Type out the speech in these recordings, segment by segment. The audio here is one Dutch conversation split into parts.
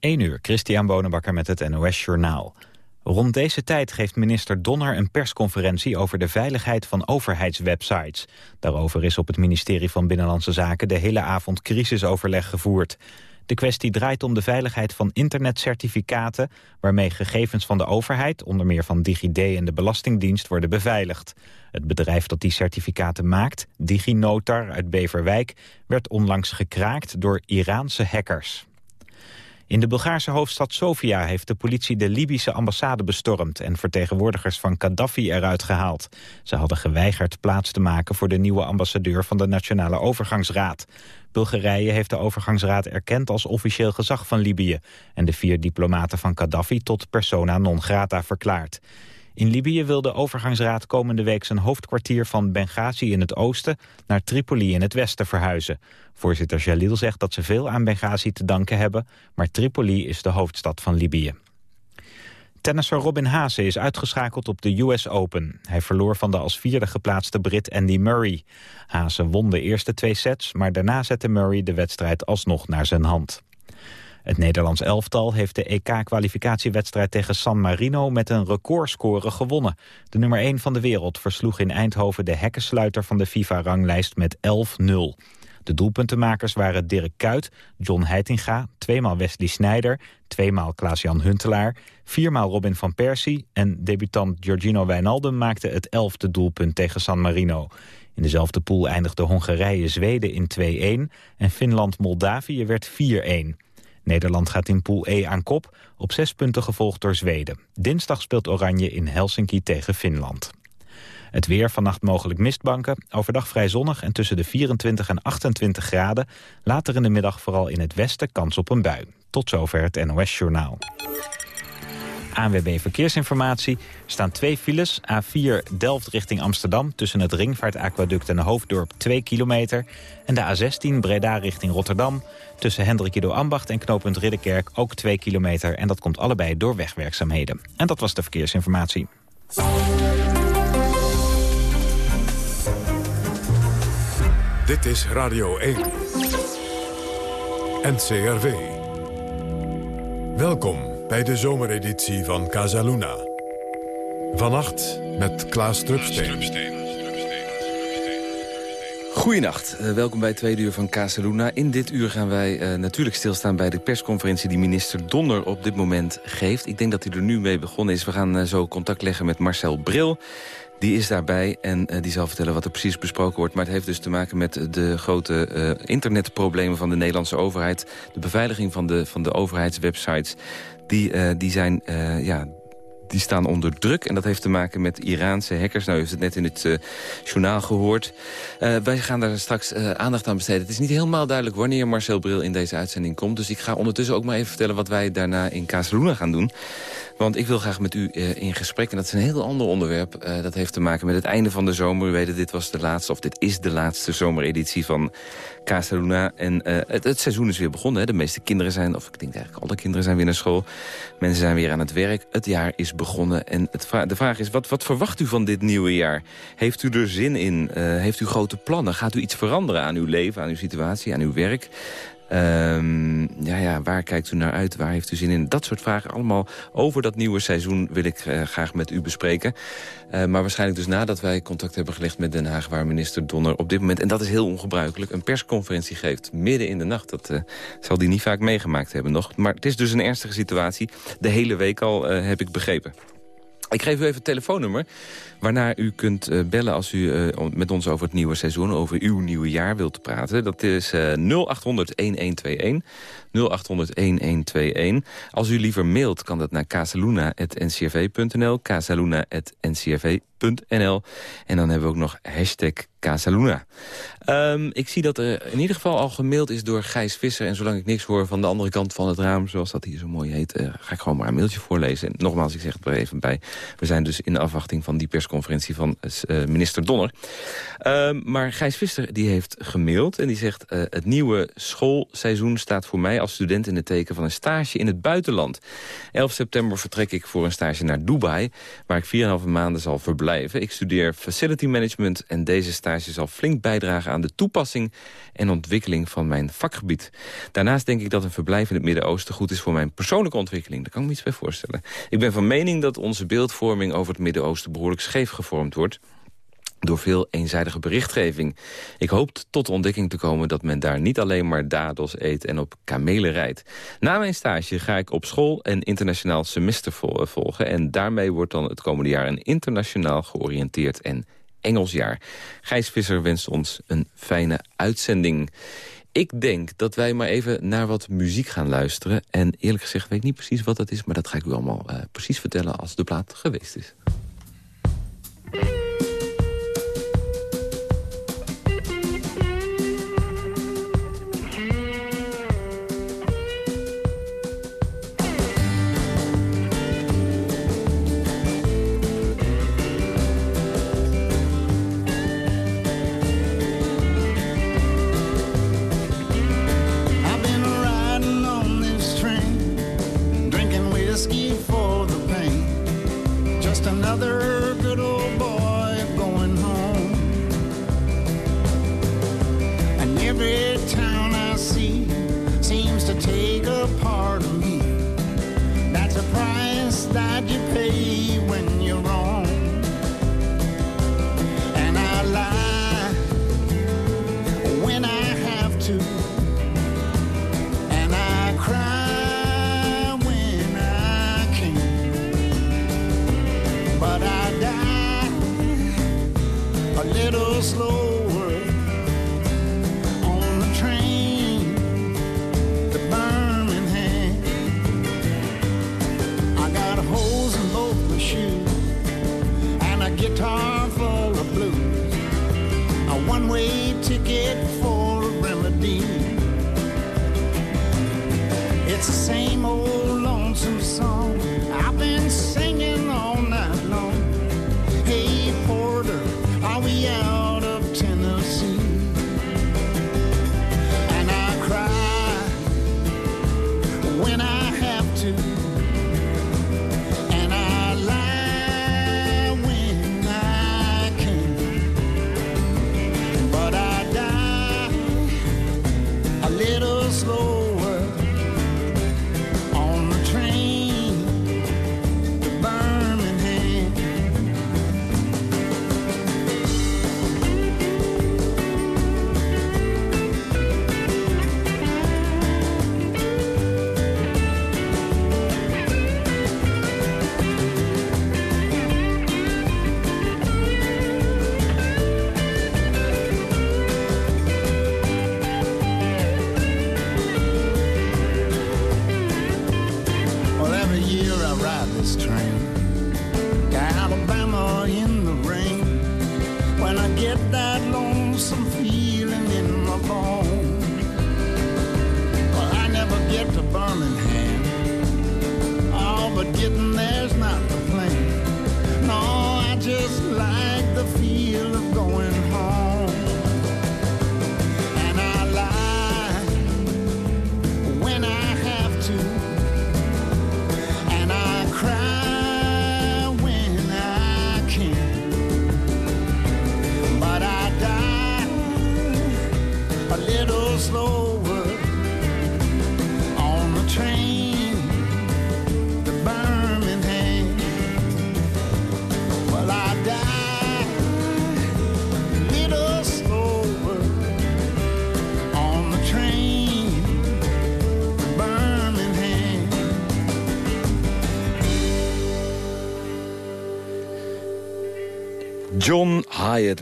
1 uur, Christian Bonenbakker met het NOS Journaal. Rond deze tijd geeft minister Donner een persconferentie over de veiligheid van overheidswebsites. Daarover is op het ministerie van Binnenlandse Zaken de hele avond crisisoverleg gevoerd. De kwestie draait om de veiligheid van internetcertificaten... waarmee gegevens van de overheid, onder meer van DigiD en de Belastingdienst, worden beveiligd. Het bedrijf dat die certificaten maakt, DigiNotar uit Beverwijk... werd onlangs gekraakt door Iraanse hackers. In de Bulgaarse hoofdstad Sofia heeft de politie de Libische ambassade bestormd... en vertegenwoordigers van Gaddafi eruit gehaald. Ze hadden geweigerd plaats te maken voor de nieuwe ambassadeur van de Nationale Overgangsraad. Bulgarije heeft de overgangsraad erkend als officieel gezag van Libië... en de vier diplomaten van Gaddafi tot persona non grata verklaard. In Libië wil de overgangsraad komende week zijn hoofdkwartier van Benghazi in het oosten naar Tripoli in het westen verhuizen. Voorzitter Jalil zegt dat ze veel aan Benghazi te danken hebben, maar Tripoli is de hoofdstad van Libië. Tennisser Robin Haase is uitgeschakeld op de US Open. Hij verloor van de als vierde geplaatste Brit Andy Murray. Haase won de eerste twee sets, maar daarna zette Murray de wedstrijd alsnog naar zijn hand. Het Nederlands elftal heeft de EK-kwalificatiewedstrijd tegen San Marino met een recordscore gewonnen. De nummer 1 van de wereld versloeg in Eindhoven de hekkensluiter van de FIFA-ranglijst met 11-0. De doelpuntenmakers waren Dirk Kuyt, John Heitinga, tweemaal Wesley Sneijder, tweemaal Klaas-Jan Huntelaar, viermaal Robin van Persie en debutant Giorgino Wijnaldum maakte het elfde doelpunt tegen San Marino. In dezelfde pool eindigde Hongarije-Zweden in 2-1 en Finland-Moldavië werd 4-1. Nederland gaat in Pool E aan kop, op zes punten gevolgd door Zweden. Dinsdag speelt Oranje in Helsinki tegen Finland. Het weer, vannacht mogelijk mistbanken, overdag vrij zonnig en tussen de 24 en 28 graden. Later in de middag vooral in het westen kans op een bui. Tot zover het NOS Journaal. ANWB Verkeersinformatie. Er staan twee files. A4 Delft richting Amsterdam tussen het Ringvaartaquaduct en de Hoofddorp 2 kilometer. En de A16 Breda richting Rotterdam tussen Hendrikido Ambacht en knooppunt Ridderkerk ook 2 kilometer. En dat komt allebei door wegwerkzaamheden. En dat was de verkeersinformatie. Dit is Radio 1. NCRV. Welkom bij de zomereditie van Casaluna. Vannacht met Klaas Drupsteen. Goedenacht, uh, welkom bij het tweede uur van Casaluna. In dit uur gaan wij uh, natuurlijk stilstaan bij de persconferentie... die minister Donner op dit moment geeft. Ik denk dat hij er nu mee begonnen is. We gaan uh, zo contact leggen met Marcel Bril. Die is daarbij en uh, die zal vertellen wat er precies besproken wordt. Maar het heeft dus te maken met de grote uh, internetproblemen van de Nederlandse overheid. De beveiliging van de, van de overheidswebsites die, uh, die zijn uh, ja, die staan onder druk. En dat heeft te maken met Iraanse hackers. Nou, u heeft het net in het uh, journaal gehoord. Wij gaan daar straks aandacht aan besteden. Het is niet helemaal duidelijk wanneer Marcel Bril in deze uitzending komt. Dus ik ga ondertussen ook maar even vertellen wat wij daarna in Casaluna gaan doen. Want ik wil graag met u uh, in gesprek. En dat is een heel ander onderwerp. Uh, dat heeft te maken met het einde van de zomer. U weet dit was de laatste, of dit is de laatste zomereditie van Casaluna. En uh, het, het, seizoen is weer begonnen. Hè. De meeste kinderen zijn, of ik denk eigenlijk alle kinderen zijn weer naar school. Mensen zijn weer aan het werk. Het jaar is begonnen. En het de vraag is, wat, wat verwacht u van dit nieuwe jaar? Heeft u er zin in? heeft u grote plannen? Gaat u iets veranderen aan uw leven, aan uw situatie, aan uw werk? Um, ja, ja, waar kijkt u naar uit? Waar heeft u zin in? Dat soort vragen allemaal over dat nieuwe seizoen wil ik uh, graag met u bespreken. Uh, maar waarschijnlijk dus nadat wij contact hebben gelegd met Den Haag... waar minister Donner op dit moment, en dat is heel ongebruikelijk... een persconferentie geeft midden in de nacht. Dat uh, zal die niet vaak meegemaakt hebben nog. Maar het is dus een ernstige situatie. De hele week al heb ik begrepen. Ik geef u even het telefoonnummer waarnaar u kunt uh, bellen als u uh, met ons over het nieuwe seizoen, over uw nieuwe jaar wilt praten. Dat is uh, 0800 1121. 0800 1121. Als u liever mailt, kan dat naar casaluna.ncrv.nl. casaluna.ncrv.nl. En dan hebben we ook nog hashtag Casaluna. Um, ik zie dat er in ieder geval al gemaild is door Gijs Visser. En zolang ik niks hoor van de andere kant van het raam, zoals dat hier zo mooi heet, uh, ga ik gewoon maar een mailtje voorlezen. En nogmaals, ik zeg het er even bij. We zijn dus in afwachting van die persconferentie van uh, minister Donner. Uh, maar Gijs Visser die heeft gemaild en die zegt... Het nieuwe schoolseizoen staat voor mij als student in het teken van een stage in het buitenland. 11 september vertrek ik voor een stage naar Dubai... waar ik 4,5 maanden zal verblijven. Ik studeer facility management en deze stage zal flink bijdragen aan de toepassing en ontwikkeling van mijn vakgebied. Daarnaast denk ik dat een verblijf in het Midden-Oosten goed is voor mijn persoonlijke ontwikkeling. Daar kan ik me iets bij voorstellen. Ik ben van mening dat onze beeldvorming over het Midden-Oosten behoorlijk scheef gevormd wordt door veel eenzijdige berichtgeving. Ik hoop tot de ontdekking te komen dat men daar niet alleen maar dadels eet en op kamelen rijdt. Na mijn stage ga ik op school een internationaal semester volgen... en daarmee wordt dan het komende jaar een internationaal georiënteerd en Engels jaar. Gijs Visser wenst ons een fijne uitzending. Ik denk dat wij maar even naar wat muziek gaan luisteren. En eerlijk gezegd weet ik niet precies wat dat is... maar dat ga ik u allemaal uh, precies vertellen als de plaat geweest is.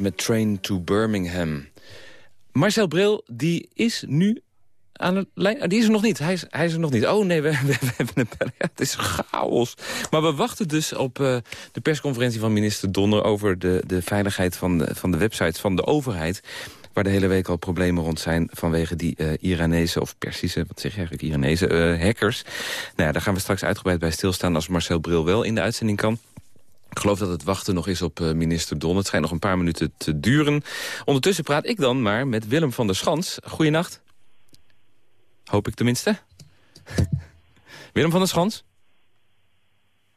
Met Train to Birmingham. Marcel Bril, die is nu aan de lijn. Ah, die is er nog niet. Hij is, hij is er nog niet. Oh nee, we, we, hebben een... Ja, het is chaos. Maar we wachten dus op uh, de persconferentie van minister Donner... over de, de veiligheid van de, van de websites van de overheid waar de hele week al problemen rond zijn... vanwege die uh, Iranese of Persische, wat zeg je eigenlijk, Iranese uh, hackers. Nou ja, daar gaan we straks uitgebreid bij stilstaan... als Marcel Bril wel in de uitzending kan. Ik geloof dat het wachten nog is op uh, minister Don. Het schijnt nog een paar minuten te duren. Ondertussen praat ik dan maar met Willem van der Schans. Goeienacht. Hoop ik tenminste. Willem van der Schans?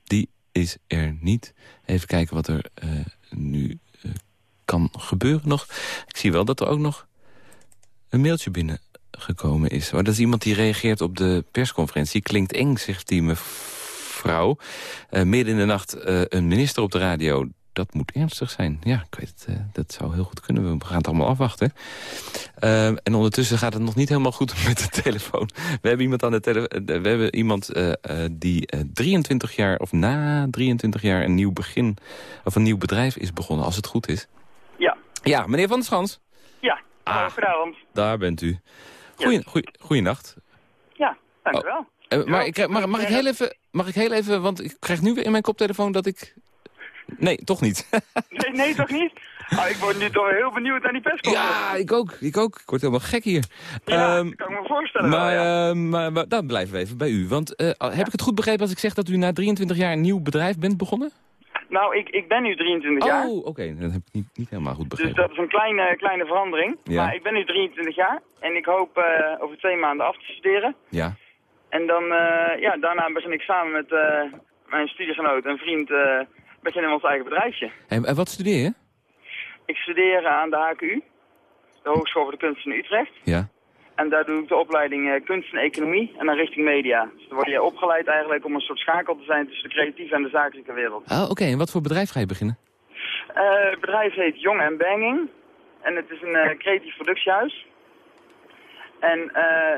Die is er niet. Even kijken wat er uh, nu uh, kan gebeuren nog. Ik zie wel dat er ook nog een mailtje binnengekomen is. Maar dat is iemand die reageert op de persconferentie. Klinkt eng, zegt die mevrouw. Uh, midden in de nacht uh, een minister op de radio dat moet ernstig zijn. Ja, ik weet het, uh, dat zou heel goed kunnen. We gaan het allemaal afwachten. En ondertussen gaat het nog niet helemaal goed met de telefoon. We hebben iemand, aan de tele we hebben iemand die 23 jaar, of na 23 jaar, een nieuw begin, of een nieuw bedrijf is begonnen, als het goed is. Ja. Ja, meneer Van der Schans. Ja, ah. Daar bent u. Goeie, goeie, goeienacht. Ja, dank u wel. Oh. maar ik, mag, mag, ik heel even, mag ik heel even, want ik krijg nu weer in mijn koptelefoon dat ik Nee, toch niet. nee, nee, toch niet? Ah, ik word nu toch heel benieuwd naar die persconferentie. Ja, ik ook. Ik ook. Ik word helemaal gek hier. Ja, um, kan ik me voorstellen. Maar, wel, ja. uh, maar, maar, dan blijven we even bij u. Want uh, heb ja. ik het goed begrepen als ik zeg dat u na 23 jaar een nieuw bedrijf bent begonnen? Nou, ik, ik ben nu 23 jaar. Oh, oké. Okay. Dat heb ik niet, niet helemaal goed begrepen. Dus dat is een kleine, kleine verandering. Ja. Maar ik ben nu 23 jaar. En ik hoop uh, over twee maanden af te studeren. Ja. En dan, ja, daarna begin ik samen met mijn studiegenoot en vriend beginnen we ons eigen bedrijfje. En, en wat studeer je? Ik studeer aan de HKU, de Hogeschool voor de Kunsten in Utrecht. Ja. En daar doe ik de opleiding kunst en economie en dan richting media. Dus dan word je opgeleid eigenlijk om een soort schakel te zijn tussen de creatieve en de zakelijke wereld. Ah, oké. Okay. En wat voor bedrijf ga je beginnen? Uh, het bedrijf heet Jong Banging. En het is een uh, creatief productiehuis. En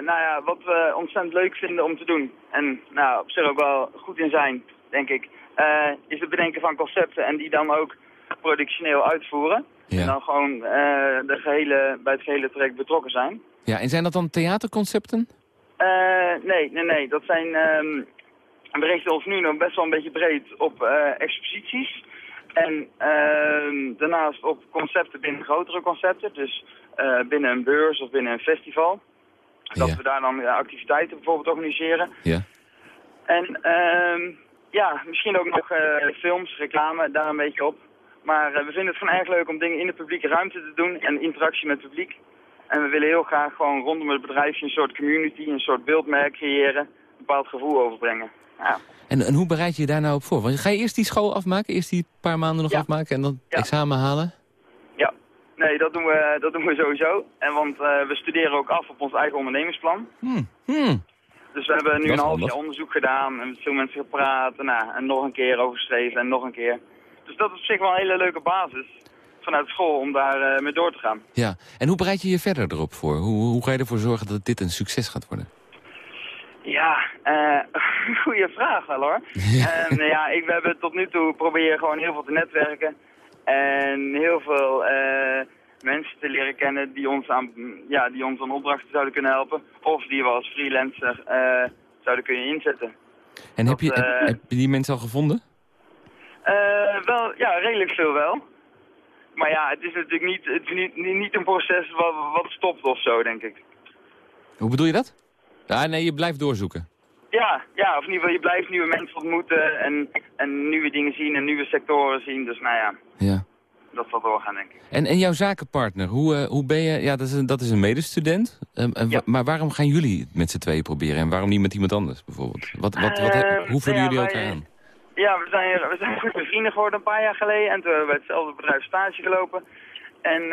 nou ja, wat we ontzettend leuk vinden om te doen. En nou, op zich ook wel goed in zijn, denk ik uh, is het bedenken van concepten en die dan ook productioneel uitvoeren. Ja. En dan gewoon uh, de gehele, bij het gehele traject betrokken zijn. Ja, en zijn dat dan theaterconcepten? Nee, nee, nee. Dat zijn... Um, we richten ons nu nog best wel een beetje breed op exposities. En ehm, daarnaast op concepten binnen grotere concepten. Dus binnen een beurs of binnen een festival. Dat ja. we daar dan activiteiten bijvoorbeeld organiseren. Ja. En... ehm ja, misschien ook nog uh, films, reclame, daar een beetje op. Maar uh, we vinden het gewoon erg leuk om dingen in de publieke ruimte te doen en interactie met het publiek. En we willen heel graag gewoon rondom het bedrijfje een soort community, een soort beeldmerk creëren, een bepaald gevoel overbrengen. Ja. En, en hoe bereid je je daar nou op voor? Want ga je eerst die school afmaken, eerst die paar maanden nog ja. afmaken en dan ja. examen halen? Nee, dat doen we, dat doen we sowieso. En want uh, we studeren ook af op ons eigen ondernemingsplan. Hmm. Hmm. Dus we hebben nu een half jaar onderzoek gedaan en met veel mensen gepraat en, nou, en nog een keer over geschreven en nog een keer. Dus dat is op zich wel een hele leuke basis vanuit school om daar uh, mee door te gaan. Ja, en hoe bereid je je verder erop voor? Hoe, hoe ga je ervoor zorgen dat dit een succes gaat worden? Ja, uh, goede vraag wel hoor. Ja. En, ja, ik, we hebben tot nu toe proberen gewoon heel veel te netwerken en heel veel... Uh, mensen te leren kennen die ons aan, ja, die ons aan opdrachten zouden kunnen helpen. Of die we als freelancer uh, zouden kunnen inzetten. En heb, je, uh, heb je die mensen al gevonden? Wel, ja, redelijk veel wel. Maar ja, het is natuurlijk niet, het is niet, niet een proces wat, wat stopt of zo, denk ik. Hoe bedoel je dat? Ja, nee, je blijft doorzoeken. Ja, ja, of in ieder geval, je blijft nieuwe mensen ontmoeten en, en nieuwe dingen zien en nieuwe sectoren zien. Dus nou ja. Ja dat zal doorgaan, denk ik. En, en jouw zakenpartner, hoe, uh, hoe ben je... Ja, dat is een, dat is een medestudent. Um, ja. Maar waarom gaan jullie het met z'n tweeën proberen? En waarom niet met iemand anders, bijvoorbeeld? Wat, wat, wat, uh, hoe voelen ja, jullie wij, elkaar aan? Ja, we zijn, we zijn goede vrienden geworden een paar jaar geleden. En toen hebben we hetzelfde bedrijf stage gelopen. En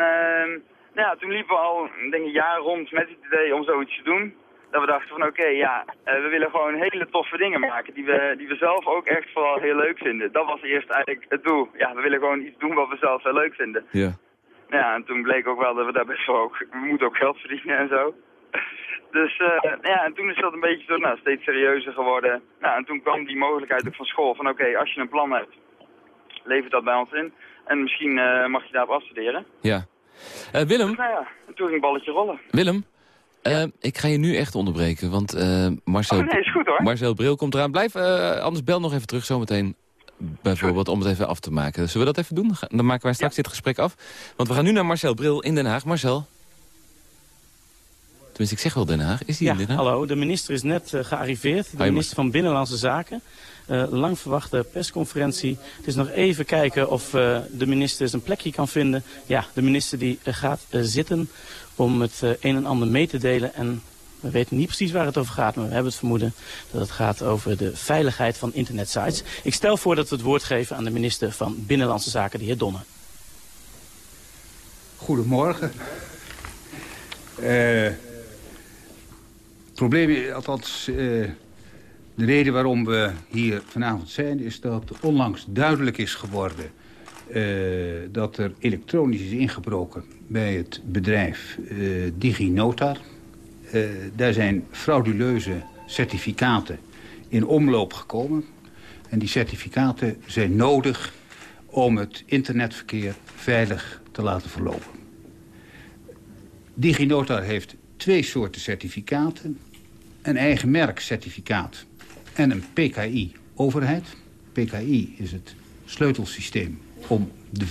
nou ja, toen liepen we al denk ik, een jaar rond met het idee om zoiets te doen dat we dachten van oké, okay, ja, uh, we willen gewoon hele toffe dingen maken die we, die we zelf ook echt vooral heel leuk vinden. Dat was eerst eigenlijk het doel. Ja, we willen gewoon iets doen wat we zelf heel leuk vinden. Ja. Ja, en toen bleek ook wel dat we daar best wel ook, we moeten ook geld verdienen en zo. Dus uh, ja, en toen is dat een beetje zo, nou, steeds serieuzer geworden. Nou, en toen kwam die mogelijkheid ook van school van oké, okay, als je een plan hebt, lever dat bij ons in. En misschien uh, mag je daarop afstuderen. Ja. Willem? Dus, nou ja, en toen ging het balletje rollen. Willem? Ja. Uh, ik ga je nu echt onderbreken, want uh, Marcel, oh, nee, is goed, hoor. Marcel Bril komt eraan. Blijf, uh, anders bel nog even terug zometeen, bijvoorbeeld, om het even af te maken. Zullen we dat even doen? Dan maken wij straks ja. dit gesprek af. Want we gaan nu naar Marcel Bril in Den Haag. Marcel? Tenminste, ik zeg wel Den Haag. Is ja, in Den Haag? hallo. De minister is net gearriveerd. De Hi, minister van Binnenlandse Zaken. lang verwachte persconferentie. Het is nog even kijken of de minister zijn plekje kan vinden. Ja, de minister die gaat zitten om het uh, een en ander mee te delen. En we weten niet precies waar het over gaat, maar we hebben het vermoeden dat het gaat over de veiligheid van internetsites. Ik stel voor dat we het woord geven aan de minister van Binnenlandse Zaken, de heer Donner. Goedemorgen. het probleem, althans de reden waarom we hier vanavond zijn... is dat onlangs duidelijk is geworden... dat er elektronisch is ingebroken bij het bedrijf DigiNotar. daar zijn frauduleuze certificaten in omloop gekomen. En die certificaten zijn nodig om het internetverkeer veilig te laten verlopen. DigiNotar heeft twee soorten certificaten. Een eigen merkcertificaat en een PKI-overheid. PKI is het sleutelsysteem om de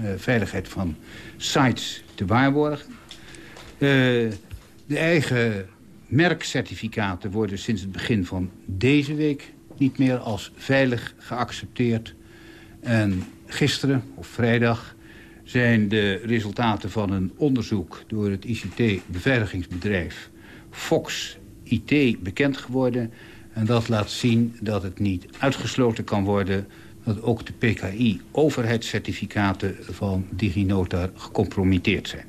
uh, veiligheid van sites te waarborgen. Uh, de eigen merkcertificaten worden sinds het begin van deze week niet meer als veilig geaccepteerd. En gisteren, of vrijdag, zijn de resultaten van een onderzoek... door het ICT-beveiligingsbedrijf Fox IT bekend geworden. En dat laat zien dat het niet uitgesloten kan worden... dat ook de PKI-overheidscertificaten van DigiNotar gecompromitteerd zijn.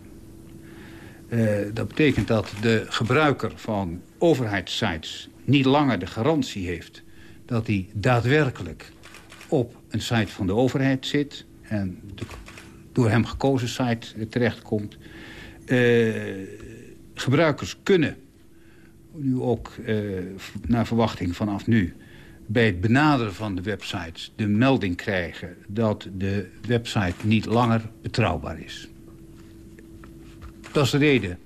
Uh, dat betekent dat de gebruiker van overheidssites niet langer de garantie heeft... dat hij daadwerkelijk op een site van de overheid zit... en de door hem gekozen site terechtkomt. Uh, gebruikers kunnen nu ook uh, naar verwachting vanaf nu... bij het benaderen van de websites de melding krijgen... dat de website niet langer betrouwbaar is. Dat is de reden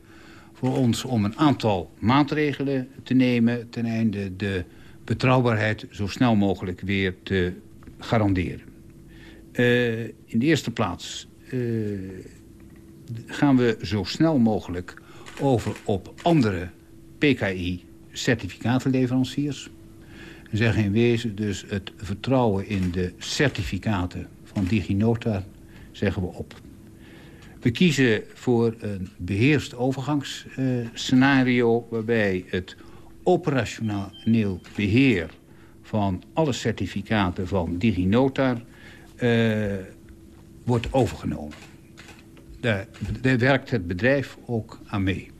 voor ons om een aantal maatregelen te nemen... ten einde de betrouwbaarheid zo snel mogelijk weer te garanderen. Uh, in de eerste plaats uh, gaan we zo snel mogelijk over op andere PKI-certificatenleveranciers. Zeggen in wezen dus het vertrouwen in de certificaten van DigiNota zeggen we op. We kiezen voor een beheerst overgangsscenario... Uh, waarbij het operationeel beheer van alle certificaten van DigiNotar... Uh, wordt overgenomen. Daar werkt het bedrijf ook aan mee.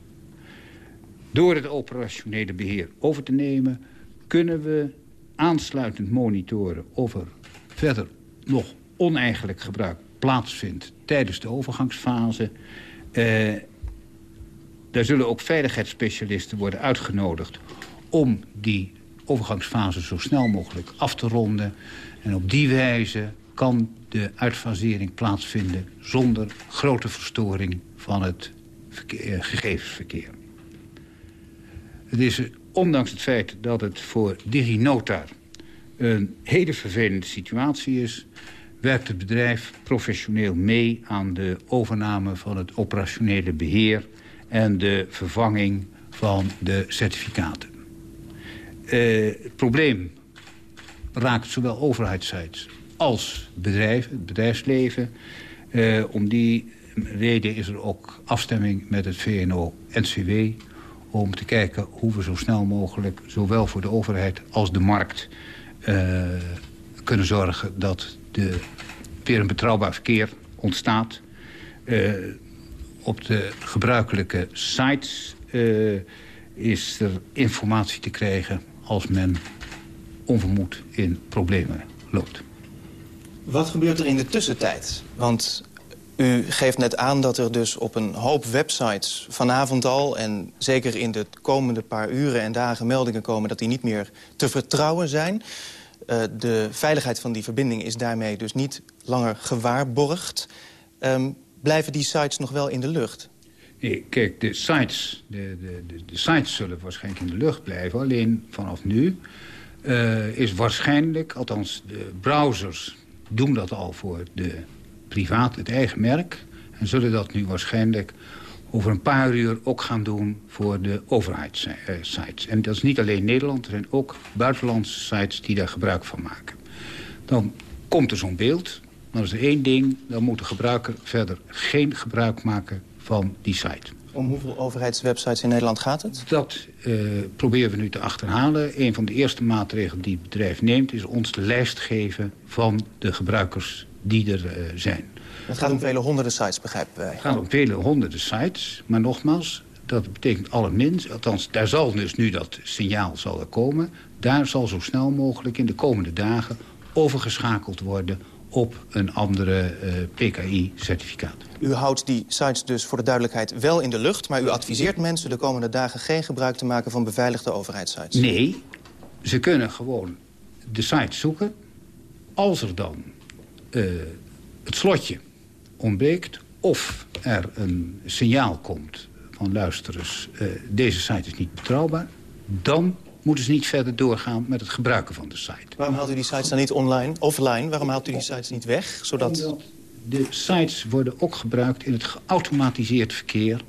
Door het operationele beheer over te nemen... kunnen we aansluitend monitoren of er verder nog oneigenlijk gebruik plaatsvindt tijdens de overgangsfase. Eh, daar zullen ook veiligheidsspecialisten worden uitgenodigd om die overgangsfase zo snel mogelijk af te ronden. En op die wijze kan de uitfasering plaatsvinden zonder grote verstoring van het verkeer, eh, gegevensverkeer. Het is, ondanks het feit dat het voor DigiNotar een hele vervelende situatie is... werkt het bedrijf professioneel mee aan de overname van het operationele beheer... en de vervanging van de certificaten. Uh, het probleem raakt zowel overheidszijds als bedrijf, het bedrijfsleven. Uh, om die reden is er ook afstemming met het VNO-NCW... om te kijken hoe we zo snel mogelijk, zowel voor de overheid als de markt... Uh, kunnen zorgen dat de, weer een betrouwbaar verkeer ontstaat. Uh, op de gebruikelijke sites is er informatie te krijgen als men onvermoed in problemen loopt. Wat gebeurt er in de tussentijd? Want u geeft net aan dat er dus op een hoop websites vanavond al... en zeker in de komende paar uren en dagen meldingen komen... dat die niet meer te vertrouwen zijn. Uh, de veiligheid van die verbinding is daarmee dus niet langer gewaarborgd. Um, blijven die sites nog wel in de lucht? Nee, kijk, de sites, de, de, de, sites zullen waarschijnlijk in de lucht blijven. Alleen vanaf nu uh, is waarschijnlijk, althans de browsers doen dat al voor de privaat, het eigen merk. En zullen dat nu waarschijnlijk over een paar uur ook gaan doen voor de overheidssites. En dat is niet alleen Nederland, er zijn ook buitenlandse sites die daar gebruik van maken. Dan komt er zo'n beeld, dan is er één ding, dan moet de gebruiker verder geen gebruik maken van die site. Om hoeveel overheidswebsites in Nederland gaat het? Dat uh, proberen we nu te achterhalen. Een van de eerste maatregelen die het bedrijf neemt... is ons de lijst geven van de gebruikers die er uh, zijn. Het gaat om vele honderden sites, begrijpen wij. Het gaat om vele honderden sites. Maar nogmaals, Dat betekent allerminst, althans daar zal dus nu dat signaal zal er komen... daar zal zo snel mogelijk in de komende dagen overgeschakeld worden op een andere uh, eh, PKI-certificaat. U houdt die sites dus voor de duidelijkheid wel in de lucht... maar u adviseert mensen de komende dagen geen gebruik te maken van beveiligde overheidssites? Nee, ze kunnen gewoon de site zoeken. Als er dan het slotje ontbreekt of er een signaal komt van luisterers... Uh, deze site is niet betrouwbaar, dan moeten ze niet verder doorgaan met het gebruiken van de site. Waarom haalt u die sites dan niet online, offline? Waarom haalt u die sites niet weg? Zodat... de sites worden ook gebruikt in het geautomatiseerd verkeer...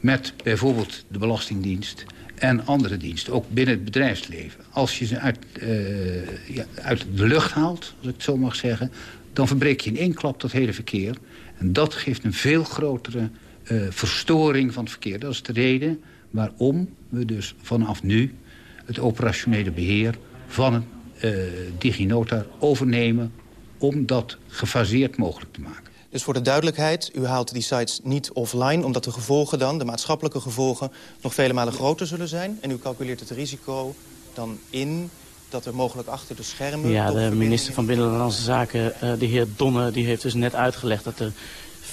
met bijvoorbeeld de Belastingdienst en andere diensten, ook binnen het bedrijfsleven. Als je ze uit, uh, ja, uit de lucht haalt, als ik het zo mag zeggen... dan verbreek je in één klap dat hele verkeer. En dat geeft een veel grotere uh, verstoring van het verkeer. Dat is de reden waarom we dus vanaf nu het operationele beheer van uh, DigiNota overnemen... om dat gefaseerd mogelijk te maken. Dus voor de duidelijkheid, u haalt die sites niet offline... omdat de gevolgen dan, de maatschappelijke gevolgen... nog vele malen groter zullen zijn. En u calculeert het risico dan in dat er mogelijk achter de schermen... Ja, de minister van Binnenlandse Zaken, uh, de heer Donne... die heeft dus net uitgelegd dat er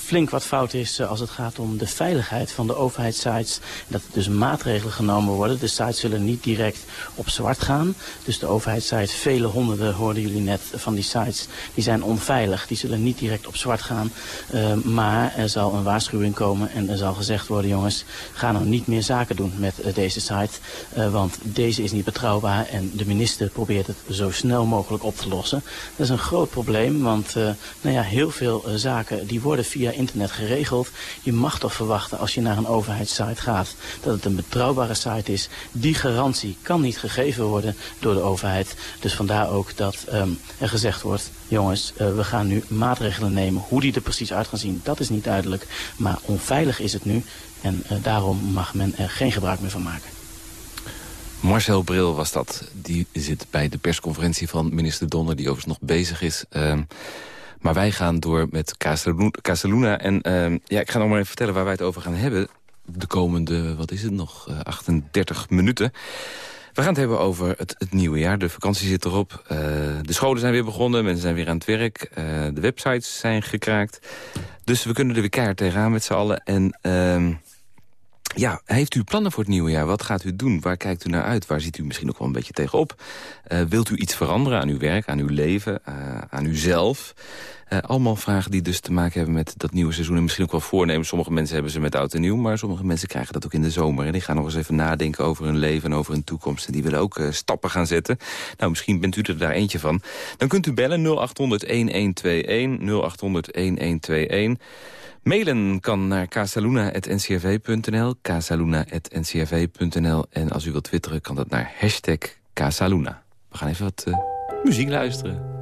flink wat fout is eh, als het gaat om de veiligheid van de overheidssites. Dat er dus maatregelen genomen worden. De sites zullen niet direct op zwart gaan. Dus de overheidssites, vele honderden hoorden jullie net van die sites, die zijn onveilig. Die zullen niet direct op zwart gaan. Uh, maar er zal een waarschuwing komen en er zal gezegd worden, jongens, ga nou niet meer zaken doen met uh, deze site. Want deze is niet betrouwbaar en de minister probeert het zo snel mogelijk op te lossen. Dat is een groot probleem, want nou ja, heel veel zaken die worden via internet geregeld. Je mag toch verwachten als je naar een overheidssite gaat dat het een betrouwbare site is. Die garantie kan niet gegeven worden door de overheid. Dus vandaar ook dat um, er gezegd wordt, jongens, uh, we gaan nu maatregelen nemen. Hoe die er precies uit gaan zien, dat is niet duidelijk. Maar onveilig is het nu en uh, daarom mag men er geen gebruik meer van maken. Marcel Bril was dat. Die zit bij de persconferentie van minister Donner... die overigens nog bezig is... Uh, maar wij gaan door met Casaluna. En uh, ja, ik ga nog maar even vertellen waar wij het over gaan hebben. De komende, wat is het nog, uh, 38 minuten. We gaan het hebben over het, het nieuwe jaar. De vakantie zit erop. Uh, de scholen zijn weer begonnen. Mensen zijn weer aan het werk. Uh, de websites zijn gekraakt. Dus we kunnen er weer keihard tegenaan met z'n allen. En... Ja, heeft u plannen voor het nieuwe jaar? Wat gaat u doen? Waar kijkt u naar uit? Waar ziet u misschien ook wel een beetje tegenop? Uh, wilt u iets veranderen aan uw werk, aan uw leven, uh, aan uzelf? Uh, allemaal vragen die dus te maken hebben met dat nieuwe seizoen. En misschien ook wel voornemen. Sommige mensen hebben ze met oud en nieuw. Maar sommige mensen krijgen dat ook in de zomer. En die gaan nog eens even nadenken over hun leven en over hun toekomst. En die willen ook stappen gaan zetten. Nou, misschien bent u er daar eentje van. Dan kunt u bellen 0800-1121. 0800-1121. Mailen kan naar casaluna.ncrv.nl, casaluna.ncrv.nl. En als u wilt twitteren kan dat naar hashtag Casaluna. We gaan even wat uh, muziek luisteren.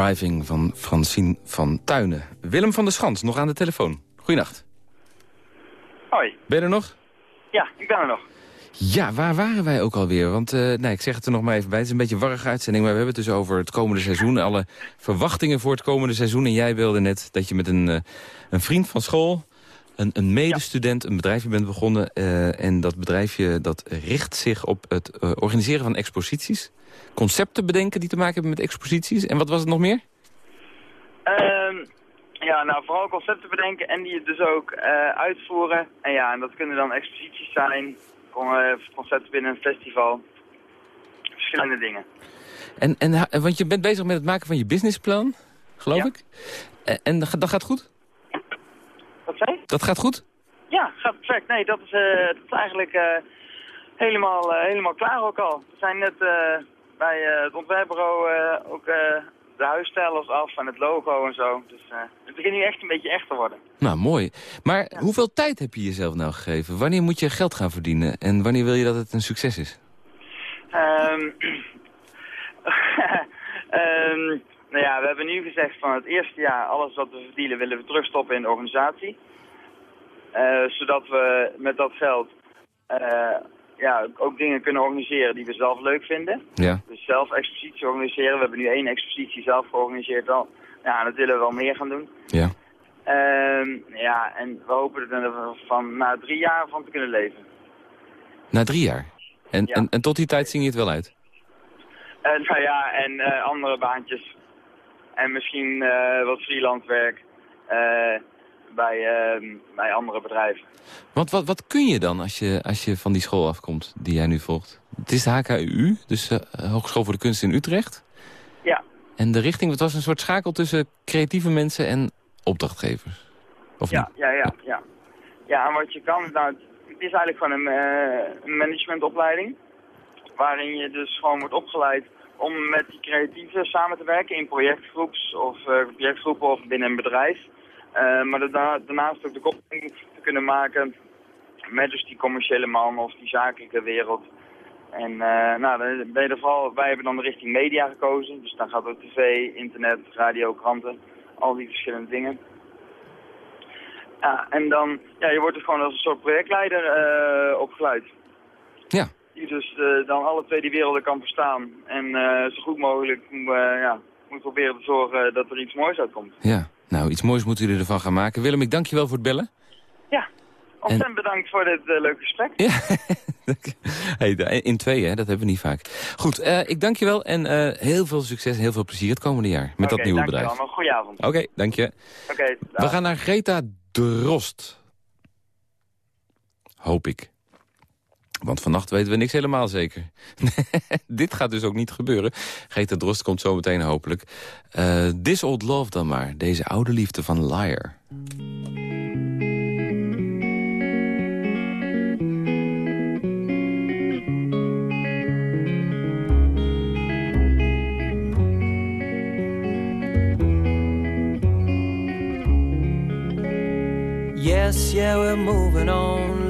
Driving van Francine van Tuinen. Willem van der Schans, nog aan de telefoon. Goeienacht. Hoi. Ben je er nog? Ja, ik ben er nog. Ja, waar waren wij ook alweer? Want uh, nee, ik zeg het er nog maar even bij. Het is een beetje een warrige uitzending, maar we hebben het dus over het komende seizoen. Alle verwachtingen voor het komende seizoen. En jij wilde net dat je met een, uh, een vriend van school, een, een medestudent, een bedrijfje bent begonnen. Uh, en dat bedrijfje dat richt zich op het organiseren van exposities. Concepten bedenken die te maken hebben met exposities. En wat was het nog meer? Ehm, ja, nou vooral concepten bedenken en die het dus ook uitvoeren. En ja, en dat kunnen dan exposities zijn eh, concepten binnen een festival. Verschillende dingen. En, en, want je bent bezig met het maken van je businessplan, geloof ik? En, en dat gaat goed? Wat zei Dat gaat goed? Ja, gaat perfect. Nee, dat is, uh, dat is eigenlijk uh, helemaal, uh, helemaal klaar ook al. We zijn net bij het ontwerpbureau ook de huisstijlers af en het logo en zo. Dus het begint nu echt een beetje echt te worden. Nou, mooi. Maar hoeveel tijd heb je jezelf nou gegeven? Wanneer moet je geld gaan verdienen? En wanneer wil je dat het een succes is? Um, um, nou ja, we hebben nu gezegd van het eerste jaar... alles wat we verdienen willen we terugstoppen in de organisatie. Uh, zodat we met dat geld... Uh, ja, ook dingen kunnen organiseren die we zelf leuk vinden. Ja. Dus zelf exposities organiseren. We hebben nu één expositie zelf georganiseerd al. Ja, dat willen we wel meer gaan doen. Ja. Um, ja, en we hopen er van na drie jaar van te kunnen leven. Na drie jaar? En, ja. en, en, tot die tijd zing je het wel uit? Uh, nou ja, en uh, andere baantjes. En misschien uh, wat freelance werk bij, bij andere bedrijven. Want wat, wat kun je dan als je, als je van die school afkomt die jij nu volgt? Het is de HKU, dus uh, Hogeschool voor de Kunst in Utrecht. Ja. En de richting, het was een soort schakel tussen creatieve mensen en opdrachtgevers. Of ja, ja, ja, ja. Ja, en wat je kan, nou, het is eigenlijk gewoon een, uh, een managementopleiding. Waarin je dus gewoon wordt opgeleid om met die creatieven samen te werken in projectgroeps of uh, projectgroepen of binnen een bedrijf. Uh, maar daarna, daarnaast ook de koppeling te kunnen maken met dus die commerciële man of die zakelijke wereld. En uh, nou, je er vooral, wij hebben dan de richting media gekozen. Dus dan gaat het tv, internet, radio, kranten, al die verschillende dingen. Ja, en dan, ja, je wordt dus gewoon als een soort projectleider uh, opgeleid. Ja. Die dus uh, dan alle twee die werelden kan verstaan. En zo goed mogelijk ja, moet proberen te zorgen dat er iets moois uitkomt. Ja. Nou, iets moois moeten jullie ervan gaan maken. Willem, ik dank je wel voor het bellen. Ja, ontzettend en... bedankt voor dit uh, leuke gesprek. Ja, hey, in twee, hè? dat hebben we niet vaak. Goed, uh, ik dank je wel en uh, heel veel succes en heel veel plezier het komende jaar met okay, dat nieuwe bedrijf. Oké, nog goeie avond. Oké, okay, dank je. Oké. Okay, we gaan naar Greta Drost. Hoop ik. Want vannacht weten we niks helemaal zeker. Dit gaat dus ook niet gebeuren. Greta Drost komt zo meteen hopelijk. Uh, This Old Love dan maar. Deze oude liefde van Liar. Yes, yeah, we're moving on,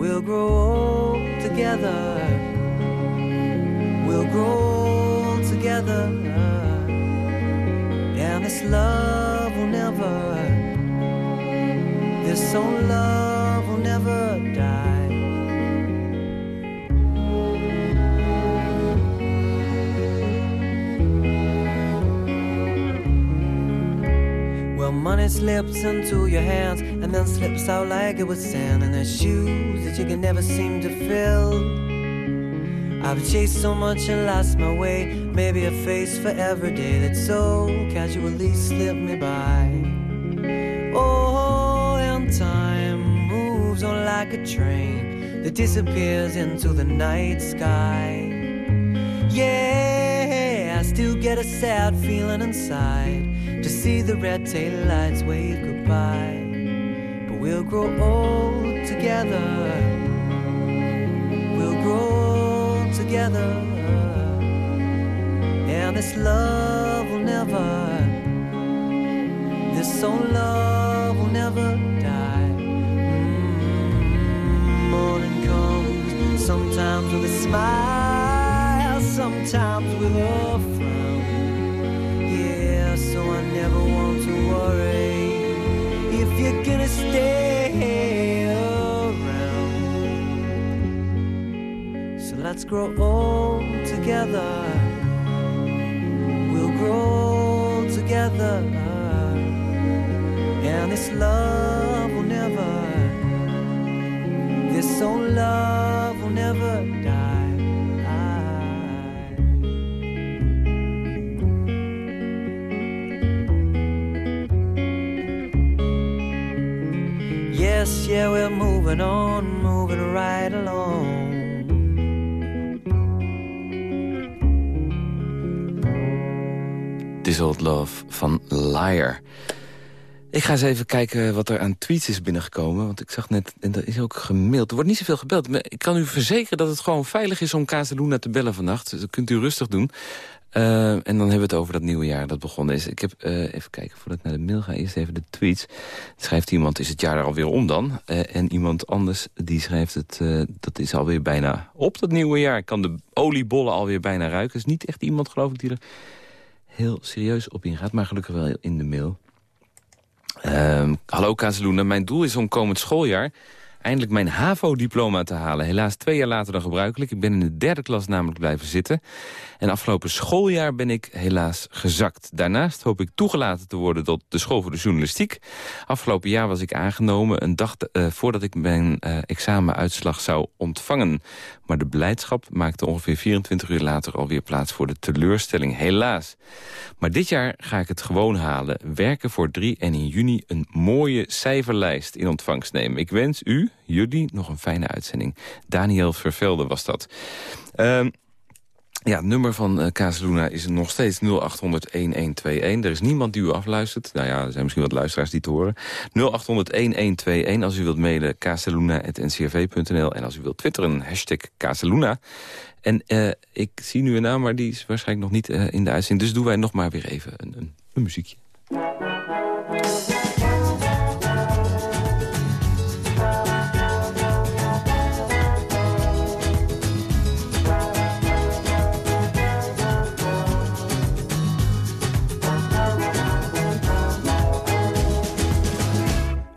We'll grow old together. We'll grow old together. And this love will never, this old love will never die. Well, money slips into your hands and then slips out like it was sand. And there's shoes that you can never seem to fill. I've chased so much and lost my way. Maybe a face for every day that so casually slipped me by. Oh, and time moves on like a train that disappears into the night sky. Yeah, I still get a sad feeling inside to see the red tail lights wave goodbye. We'll grow old together. We'll grow old together. And this love will never, this old love will never die. Mm, morning comes sometimes with a smile, sometimes with a frown. Stay around. So let's grow old together. We'll grow together. And this love will never, this old love will never Yes, yeah, we're moving on, moving right along. This Old Love van Liar. Ik ga eens even kijken wat er aan tweets is binnengekomen. Want ik zag net, en dat is ook gemaild. Er wordt niet zoveel gebeld. Maar ik kan u verzekeren dat het gewoon veilig is om Casaluna te bellen vannacht. Dus dat kunt u rustig doen. Uh, en dan hebben we het over dat nieuwe jaar dat begonnen is. Ik heb, uh, even kijken, voordat ik naar de mail ga, eerst even de tweets. Schrijft iemand, is het jaar er alweer om dan? Uh, en iemand anders, die schrijft het, dat is alweer bijna op, dat nieuwe jaar. Kan de oliebollen alweer bijna ruiken. Er is niet echt iemand, geloof ik, die er heel serieus op ingaat. Maar gelukkig wel in de mail. Uh, hallo Kazeluna, mijn doel is om komend schooljaar eindelijk mijn HAVO-diploma te halen. Helaas twee jaar later dan gebruikelijk. Ik ben in de derde klas namelijk blijven zitten. En afgelopen schooljaar ben ik helaas gezakt. Daarnaast hoop ik toegelaten te worden tot de school voor de journalistiek. Afgelopen jaar was ik aangenomen een dag uh, voordat ik mijn uh, examenuitslag zou ontvangen. Maar de beleidschap maakte ongeveer 24 uur later alweer plaats voor de teleurstelling. Helaas. Maar dit jaar ga ik het gewoon halen. Werken voor drie en in juni een mooie cijferlijst in ontvangst nemen. Ik wens u, jullie, nog een fijne uitzending. Daniel Vervelde was dat. Uh, ja, het nummer van uh, Casaluna is nog steeds 0800-1121. Er is niemand die u afluistert. Nou ja, er zijn misschien wat luisteraars die te horen. 0800-1121 als u wilt mailen casaluna.ncrv.nl. En als u wilt twitteren, hashtag Casaluna. En uh, ik zie nu een naam, maar die is waarschijnlijk nog niet uh, in de uitzending. Dus doen wij nog maar weer even een, een, een muziekje.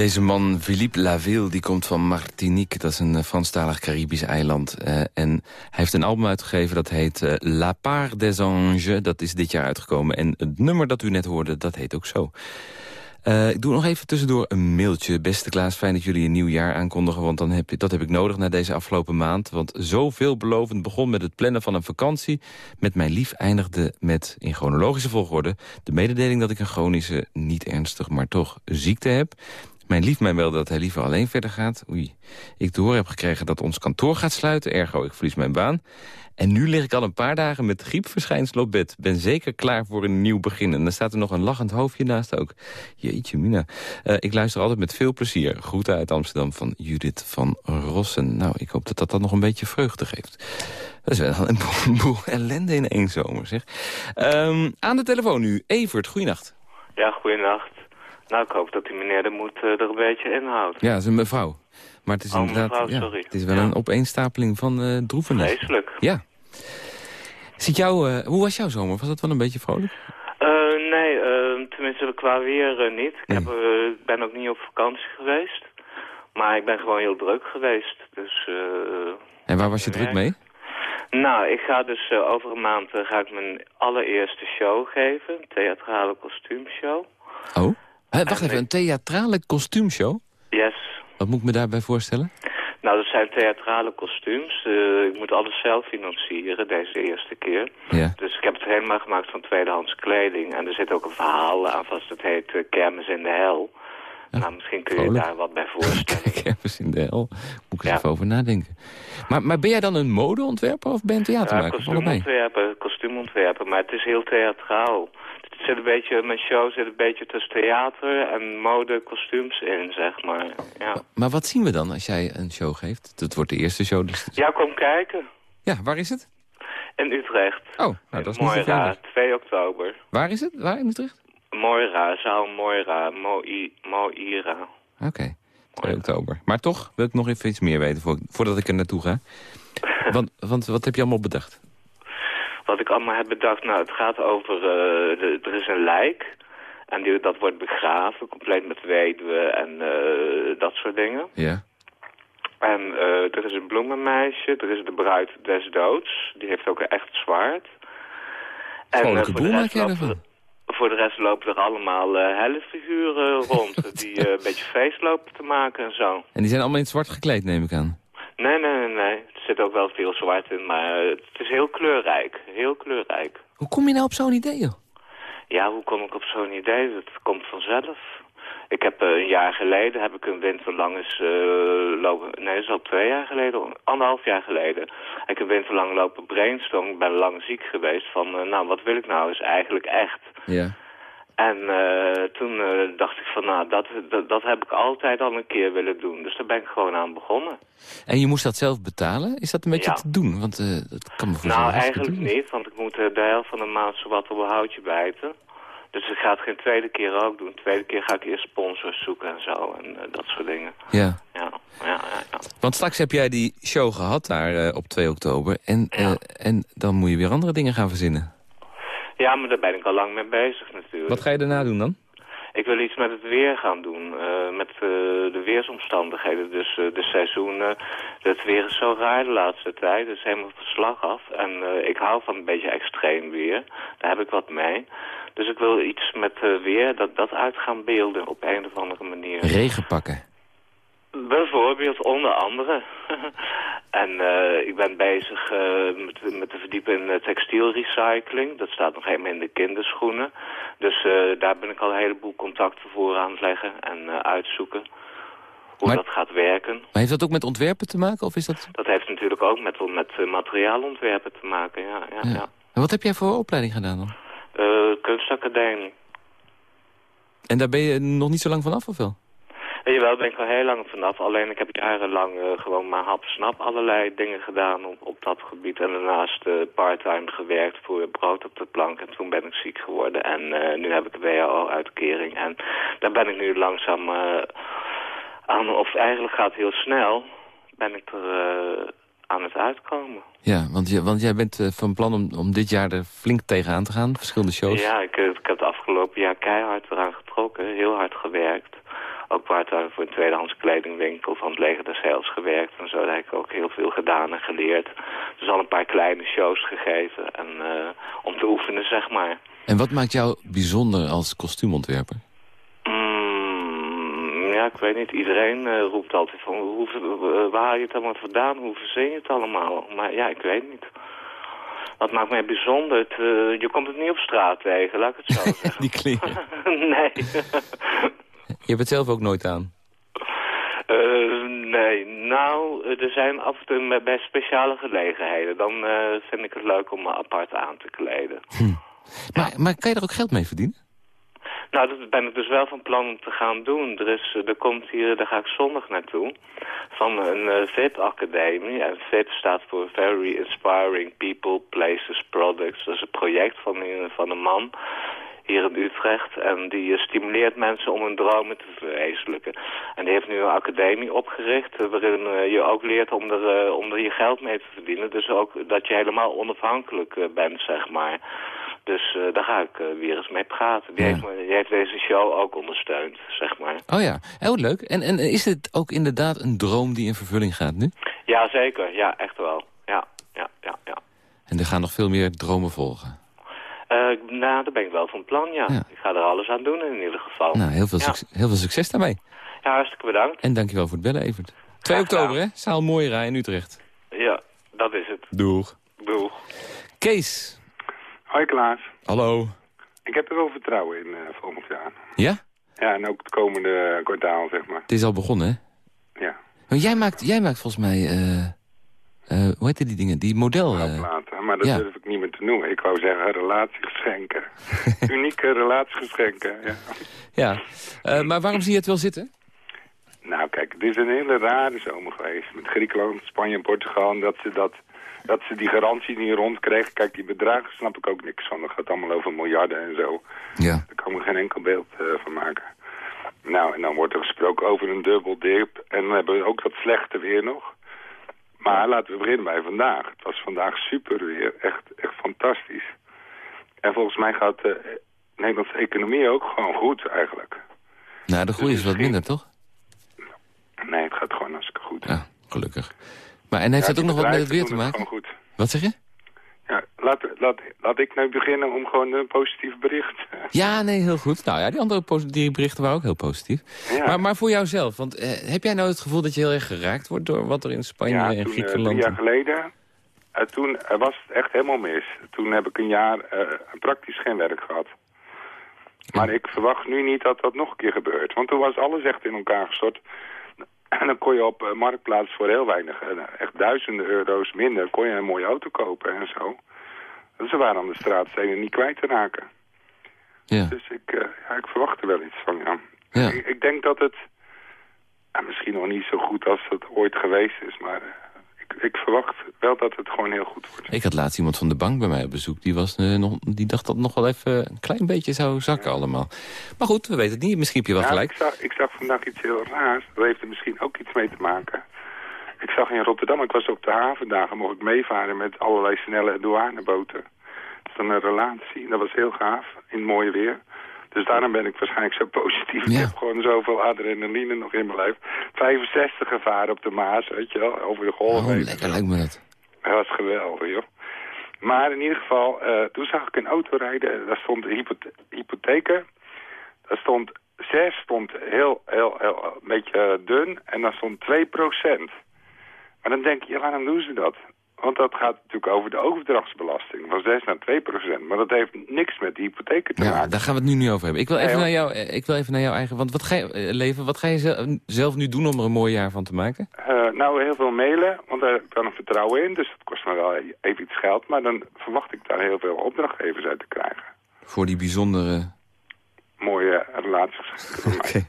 Deze man, Philippe Laville, die komt van Martinique. Dat is een eh, Franstalig Caribisch eiland. Uh, en hij heeft een album uitgegeven dat heet uh, La Part des Anges. Dat is dit jaar uitgekomen. En het nummer dat u net hoorde, dat heet ook zo. Ik doe nog even tussendoor een mailtje. Beste Klaas, fijn dat jullie een nieuw jaar aankondigen... want dan heb, dat heb ik nodig na deze afgelopen maand. Want zo veelbelovend begon met het plannen van een vakantie... met mijn lief eindigde met, in chronologische volgorde... de mededeling dat ik een chronische, niet ernstig, maar toch ziekte heb... Mijn lief mij meldde dat hij liever alleen verder gaat. Oei. Ik horen heb gekregen dat ons kantoor gaat sluiten. Ergo, ik verlies mijn baan. En nu lig ik al een paar dagen met griepverschijnsel op bed. Ben zeker klaar voor een nieuw begin. En dan staat er nog een lachend hoofdje naast ook. Jeetje, Mina. Uh, ik luister altijd met veel plezier. Groeten uit Amsterdam van Judith van Rossen. Nou, ik hoop dat dat dan nog een beetje vreugde geeft. Dat is wel een boel, ellende in één zomer, zeg. Um, aan de telefoon nu, Evert. Goeienacht. Ja, goeienacht. Nou, ik hoop dat die meneer de moed uh, er een beetje inhoudt. Ja, dat is een mevrouw. Maar het is oh, inderdaad... mevrouw, ja, sorry. het is wel Ja. een opeenstapeling van uh, droevenis. Vreselijk. Ja. Ziet jou, uh, hoe was jouw zomer? Was dat wel een beetje vrolijk? Nee, tenminste qua weer niet. Ik Nee. heb, ben ook niet op vakantie geweest. Maar ik ben gewoon heel druk geweest. Dus, En waar was je druk mee? nou, ik ga dus uh, over een maand uh, ga ik mijn allereerste show geven. Een theatrale kostuumshow. Oh? Wacht En even, een theatrale kostuumshow? Yes. Wat moet ik me daarbij voorstellen? Nou, dat zijn theatrale kostuums. Uh, ik moet alles zelf financieren deze eerste keer. Ja. Dus ik heb het helemaal gemaakt van tweedehands kleding. En er zit ook een verhaal aan vast. Dat heet uh, Kermis in de Hel. nou, misschien kun je vrolijk. daar wat bij voorstellen. Kermis in de hel. Moet ik Ja. even over nadenken. Maar, maar ben jij dan een modeontwerper of ben je ja, theatermaker? Of allebei? kostuumontwerpen, kostuumontwerpen. Maar het is heel theatraal. Zit een beetje, mijn show zit een beetje tussen theater en mode, kostuums in, zeg maar. Ja, Maar wat zien we dan als jij een show geeft? Dat wordt de eerste show. Dus... ja kom kijken. Ja, waar is het? In Utrecht. Oh, nou, dat is niet zo ver Moira, weg. 2 oktober. Waar is het? Waar in Utrecht? Moira, zaal Moira, Moi, Moira. Oké, 2 oktober. Maar toch wil ik nog even iets meer weten voor- voordat ik er naartoe ga. Want, want wat heb je allemaal bedacht? Wat ik allemaal heb bedacht, nou het gaat over, eh, de, er is een lijk. En die, dat wordt begraven, compleet met weduwe en eh, dat soort dingen. Ja. En eh, er is een bloemenmeisje, er is de bruid des doods. Die heeft ook een echt zwaard. En, Vrolijke boel de maak jij ervan. voor de rest lopen er allemaal eh hellenfiguren rond. die een beetje feest lopen te maken en zo. En die zijn allemaal in het zwart gekleed, neem ik aan. Nee, nee, nee, nee. Er zit ook wel veel zwart in, maar eh, het is heel kleurrijk. Heel kleurrijk. Hoe kom je nou op zo'n idee, joh? Ja, hoe kom ik op zo'n idee? Dat komt vanzelf. Ik heb eh, een jaar geleden heb ik een winterlang eens eh, lopen... Nee, dat is al twee jaar geleden, anderhalf jaar geleden. Heb ik een winterlang lopen brainstormen. Ik ben lang ziek geweest van, nou, wat wil ik nou is eigenlijk echt. Ja. En eh, toen eh, dacht ik van, nou, dat, dat, dat heb ik altijd al een keer willen doen. Dus daar ben ik gewoon aan begonnen. En je moest dat zelf betalen? Is dat een beetje Ja. te doen? Want eh dat kan me voorstellen. Nou, eigenlijk niet, want ik moet de helft van de maand zowat op een houtje bijten. Dus ik ga het geen tweede keer ook doen. De tweede keer ga ik eerst sponsors zoeken en zo en dat soort dingen. Ja. Ja, ja, ja. ja. Want straks heb jij die show gehad daar op 2 oktober. En, en dan moet je weer andere dingen gaan verzinnen. Ja, maar daar ben ik al lang mee bezig natuurlijk. Wat ga je daarna doen dan? Ik wil iets met het weer gaan doen, uh, met uh, de weersomstandigheden. Dus uh, de seizoenen, het weer is zo raar de laatste tijd, dus helemaal verslag af. En ik hou van een beetje extreem weer, daar heb ik wat mee. Dus ik wil iets met weer, dat, dat uit gaan beelden op een of andere manier. Regen pakken? Bijvoorbeeld, onder andere. en uh, ik ben bezig uh, met, met te verdiepen in textielrecycling. Dat staat nog helemaal in de kinderschoenen. Dus uh, daar ben ik al een heleboel contacten voor aan het leggen en uitzoeken. Hoe dat gaat werken. Maar heeft dat ook met ontwerpen te maken? Of is dat... dat heeft natuurlijk ook met, met materiaalontwerpen te maken, ja, ja, ja. En wat heb jij voor opleiding gedaan dan? kunstacademie. En daar ben je nog niet zo lang vanaf of wel? Jawel, ben ik al heel lang vanaf. Alleen ik heb jarenlang uh, gewoon maar hap-snap allerlei dingen gedaan op, op dat gebied. En daarnaast uh, parttime gewerkt voor brood op de plank. En toen ben ik ziek geworden. En uh, nu heb ik een WHO-uitkering. En daar ben ik nu langzaam aan, of eigenlijk gaat het heel snel, ben ik er aan het uitkomen. Ja, want, je, want jij bent van plan om, om dit jaar er flink tegenaan te gaan, verschillende shows. Ja, ik, ik heb het afgelopen jaar keihard eraan getrokken, heel hard gewerkt ook part-time voor een tweedehands kledingwinkel van het leger des Heils gewerkt. En zo daar heb ik ook heel veel gedaan en geleerd. Dus al een paar kleine shows gegeven en, uh, om te oefenen, zeg maar. En wat maakt jou bijzonder als kostuumontwerper? Mm, ja, ik weet niet. Iedereen uh, roept altijd van, hoe, uh, waar haal je het allemaal vandaan? Hoe verzin je het allemaal? Maar ja, ik weet niet. Wat maakt mij bijzonder? Het, je komt het niet op straat tegen, laat ik het zo zeggen. Die kleren? nee. Je hebt het zelf ook nooit aan? Uh, nee, nou, er zijn af en toe bij speciale gelegenheden. Dan uh, vind ik het leuk om me apart aan te kleden. Hm. Maar, maar kan je er ook geld mee verdienen? Nou, dat ben ik dus wel van plan om te gaan doen. Er, is, er komt hier, daar ga ik zondag naartoe, van een uh, VIP-academie. En VIP staat voor Very Inspiring People, Places, Products. Dat is een project van, van een man hier in Utrecht. En die stimuleert mensen om hun dromen te verwezenlijken. En die heeft nu een academie opgericht eh, waarin eh, je ook leert om er, eh, om er je geld mee te verdienen. Dus ook dat je helemaal onafhankelijk bent, zeg maar. Dus daar ga ik weer eens mee praten. Die, heeft, die, heeft, deze show ook ondersteund, zeg maar. Oh ja, heel leuk. En, en is het ook inderdaad een droom die in vervulling gaat nu? Ja, zeker. Ja, echt wel. Ja, ja, ja, ja. En er gaan nog veel meer dromen volgen? Uh, nou, daar ben ik wel van plan, ja. Ik ga er alles aan doen in ieder geval. Nou, heel veel, succes, heel veel succes daarmee. Ja, hartstikke bedankt. En dankjewel voor het bellen, Evert. 2 oktober, hè? Zaal Mooira in Utrecht. Ja, dat is het. Doeg. Doeg. Kees. Hoi Klaas. Hallo. Ik heb er wel vertrouwen in uh, volgend jaar. Ja? Ja, en ook het komende kwartaal, zeg maar. Het is al begonnen, hè? Ja. Maar jij maakt, jij maakt volgens mij... Uh, uh, hoe heet die dingen? Die model... Platen, maar dat durf ik niet meer te noemen. Ik wou zeggen relatiegeschenken. Unieke relatiegeschenken, ja. Ja, uh, maar waarom zie je het wel zitten? Nou, kijk, het is een hele rare zomer geweest. Met Griekenland, Spanje en Portugal. En dat ze, dat, dat ze die garantie niet rondkregen. Kijk, die bedragen snap ik ook niks van. Dat gaat allemaal over miljarden en zo. Ja. Daar kan me geen enkel beeld uh, van maken. Nou, en dan wordt er gesproken over een dubbel dip. En dan hebben we ook dat slechte weer nog. Maar laten we beginnen bij vandaag. Het was vandaag super weer. Echt, echt fantastisch. En volgens mij gaat de Nederlandse economie ook gewoon goed eigenlijk. Nou, de groei is wat minder, toch? Nee, het gaat gewoon hartstikke goed. Ja, gelukkig. Maar en heeft het ook nog wat met het weer te maken? Goed. Wat zeg je? Ja, laat, laat, laat ik nu beginnen om gewoon een positief bericht. Ja, nee, heel goed. Nou ja, die andere positieve berichten waren ook heel positief. Ja. Maar, maar voor jouzelf, want eh, heb jij nou het gevoel dat je heel erg geraakt wordt door wat er in Spanje ja, en toen, uh, Griekenland... drie jaar geleden, uh, toen was het echt helemaal mis. Toen heb ik een jaar praktisch geen werk gehad. Maar ik verwacht nu niet dat dat nog een keer gebeurt. Want toen was alles echt in elkaar gestort. En dan kon je op Marktplaats voor heel weinig, echt duizenden euro's minder, kon je een mooie auto kopen en zo. Ze waren aan de straatstenen niet kwijt te raken. Ja. Dus ik, uh, ja, ik verwacht er wel iets van, ja. ja. Ik, ik, denk dat het misschien nog niet zo goed als het ooit geweest is, maar ik, verwacht wel dat het gewoon heel goed wordt. Ik had laatst iemand van de bank bij mij op bezoek. Die, was, uh, nog, die dacht dat het nog wel even een klein beetje zou zakken ja. allemaal. Maar goed, we weten het niet. Misschien heb je wel gelijk. Ik zag, ik zag vandaag iets heel raars. Daar heeft er misschien ook iets mee te maken. Ik zag in Rotterdam, ik was op de havendagen, mocht ik meevaren met allerlei snelle douaneboten. Dat is dan een relatie, dat was heel gaaf, in het mooie weer. Dus daarom ben ik waarschijnlijk zo positief. Ik heb gewoon zoveel adrenaline nog in mijn lijf. 65 gevaren op de Maas, weet je wel, over de golven. Oh, lekker lijkt me dat. Dat was geweldig, joh. Maar in ieder geval, uh, toen zag ik een auto rijden. Daar stond een hypothe hypotheker. Daar stond 6, stond heel, heel, heel, een beetje dun. En dan stond 2 procent. Maar dan denk je, waarom doen ze dat? Want dat gaat natuurlijk over de overdrachtsbelasting. Van 6 naar 2 procent. Maar dat heeft niks met de hypotheek te ja, maken. daar gaan we het nu niet over hebben. Ik wil even, naar, jou, ik wil even naar jouw eigen... Want wat ga je, eh, leven, wat ga je zelf nu doen om er een mooi jaar van te maken? Uh, nou, heel veel mailen. Want daar heb ik een vertrouwen in. Dus dat kost me wel even iets geld. Maar dan verwacht ik daar heel veel opdrachtgevers uit te krijgen. Voor die bijzondere... Mooie relaties. Oké.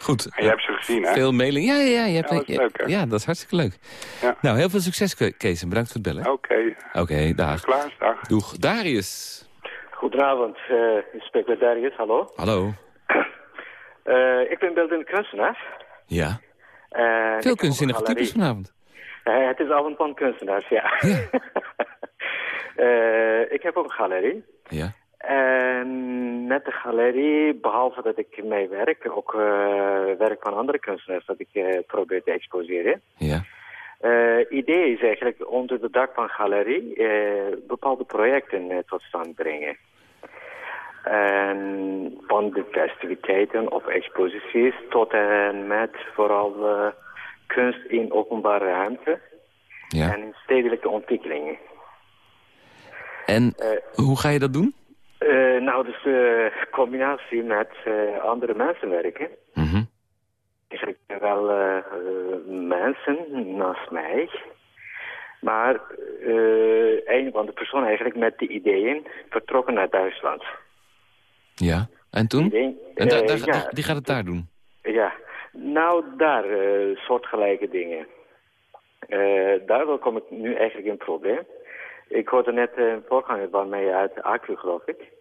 Goed. En je hebt ze gezien, hè? Veel mailing. Ja, ja, ja. Je hebt, ja, dat is leuk, ja, dat is hartstikke leuk. Ja. Nou, heel veel succes, Kees. En bedankt voor het bellen. Oké. Okay. Oké, okay, dag. Klaar, dag. Doeg. Darius. Goedenavond. Uh, ik spreek met Darius. Hallo. Hallo. Uh, ik ben beeldende kunstenaar. Ja. Uh, veel kunstzinnige types vanavond. Uh, het is avond van kunstenaars, ja. ja. ik heb ook een galerie. Ja. En met de galerie, behalve dat ik mee werk, ook uh, werk van andere kunstenaars dat ik uh, probeer te exposeren. Ja. Uh, idee is eigenlijk onder de dak van galerie bepaalde projecten tot stand brengen. En van de festiviteiten of exposities tot en met vooral kunst in openbare ruimte ja. en in stedelijke ontwikkelingen. En hoe ga je dat doen? Uh, nou, dus de combinatie met uh, andere mensen werken. Mm -hmm. Wel uh, mensen naast mij. Maar een van de personen eigenlijk met die ideeën vertrokken naar Duitsland. Ja, en toen? En da da ja, die gaat het daar doen? Ja, nou daar soortgelijke dingen. daardoor kom ik nu eigenlijk in probleem. Ik hoorde net een voorganger van mij uit Accu, geloof ik.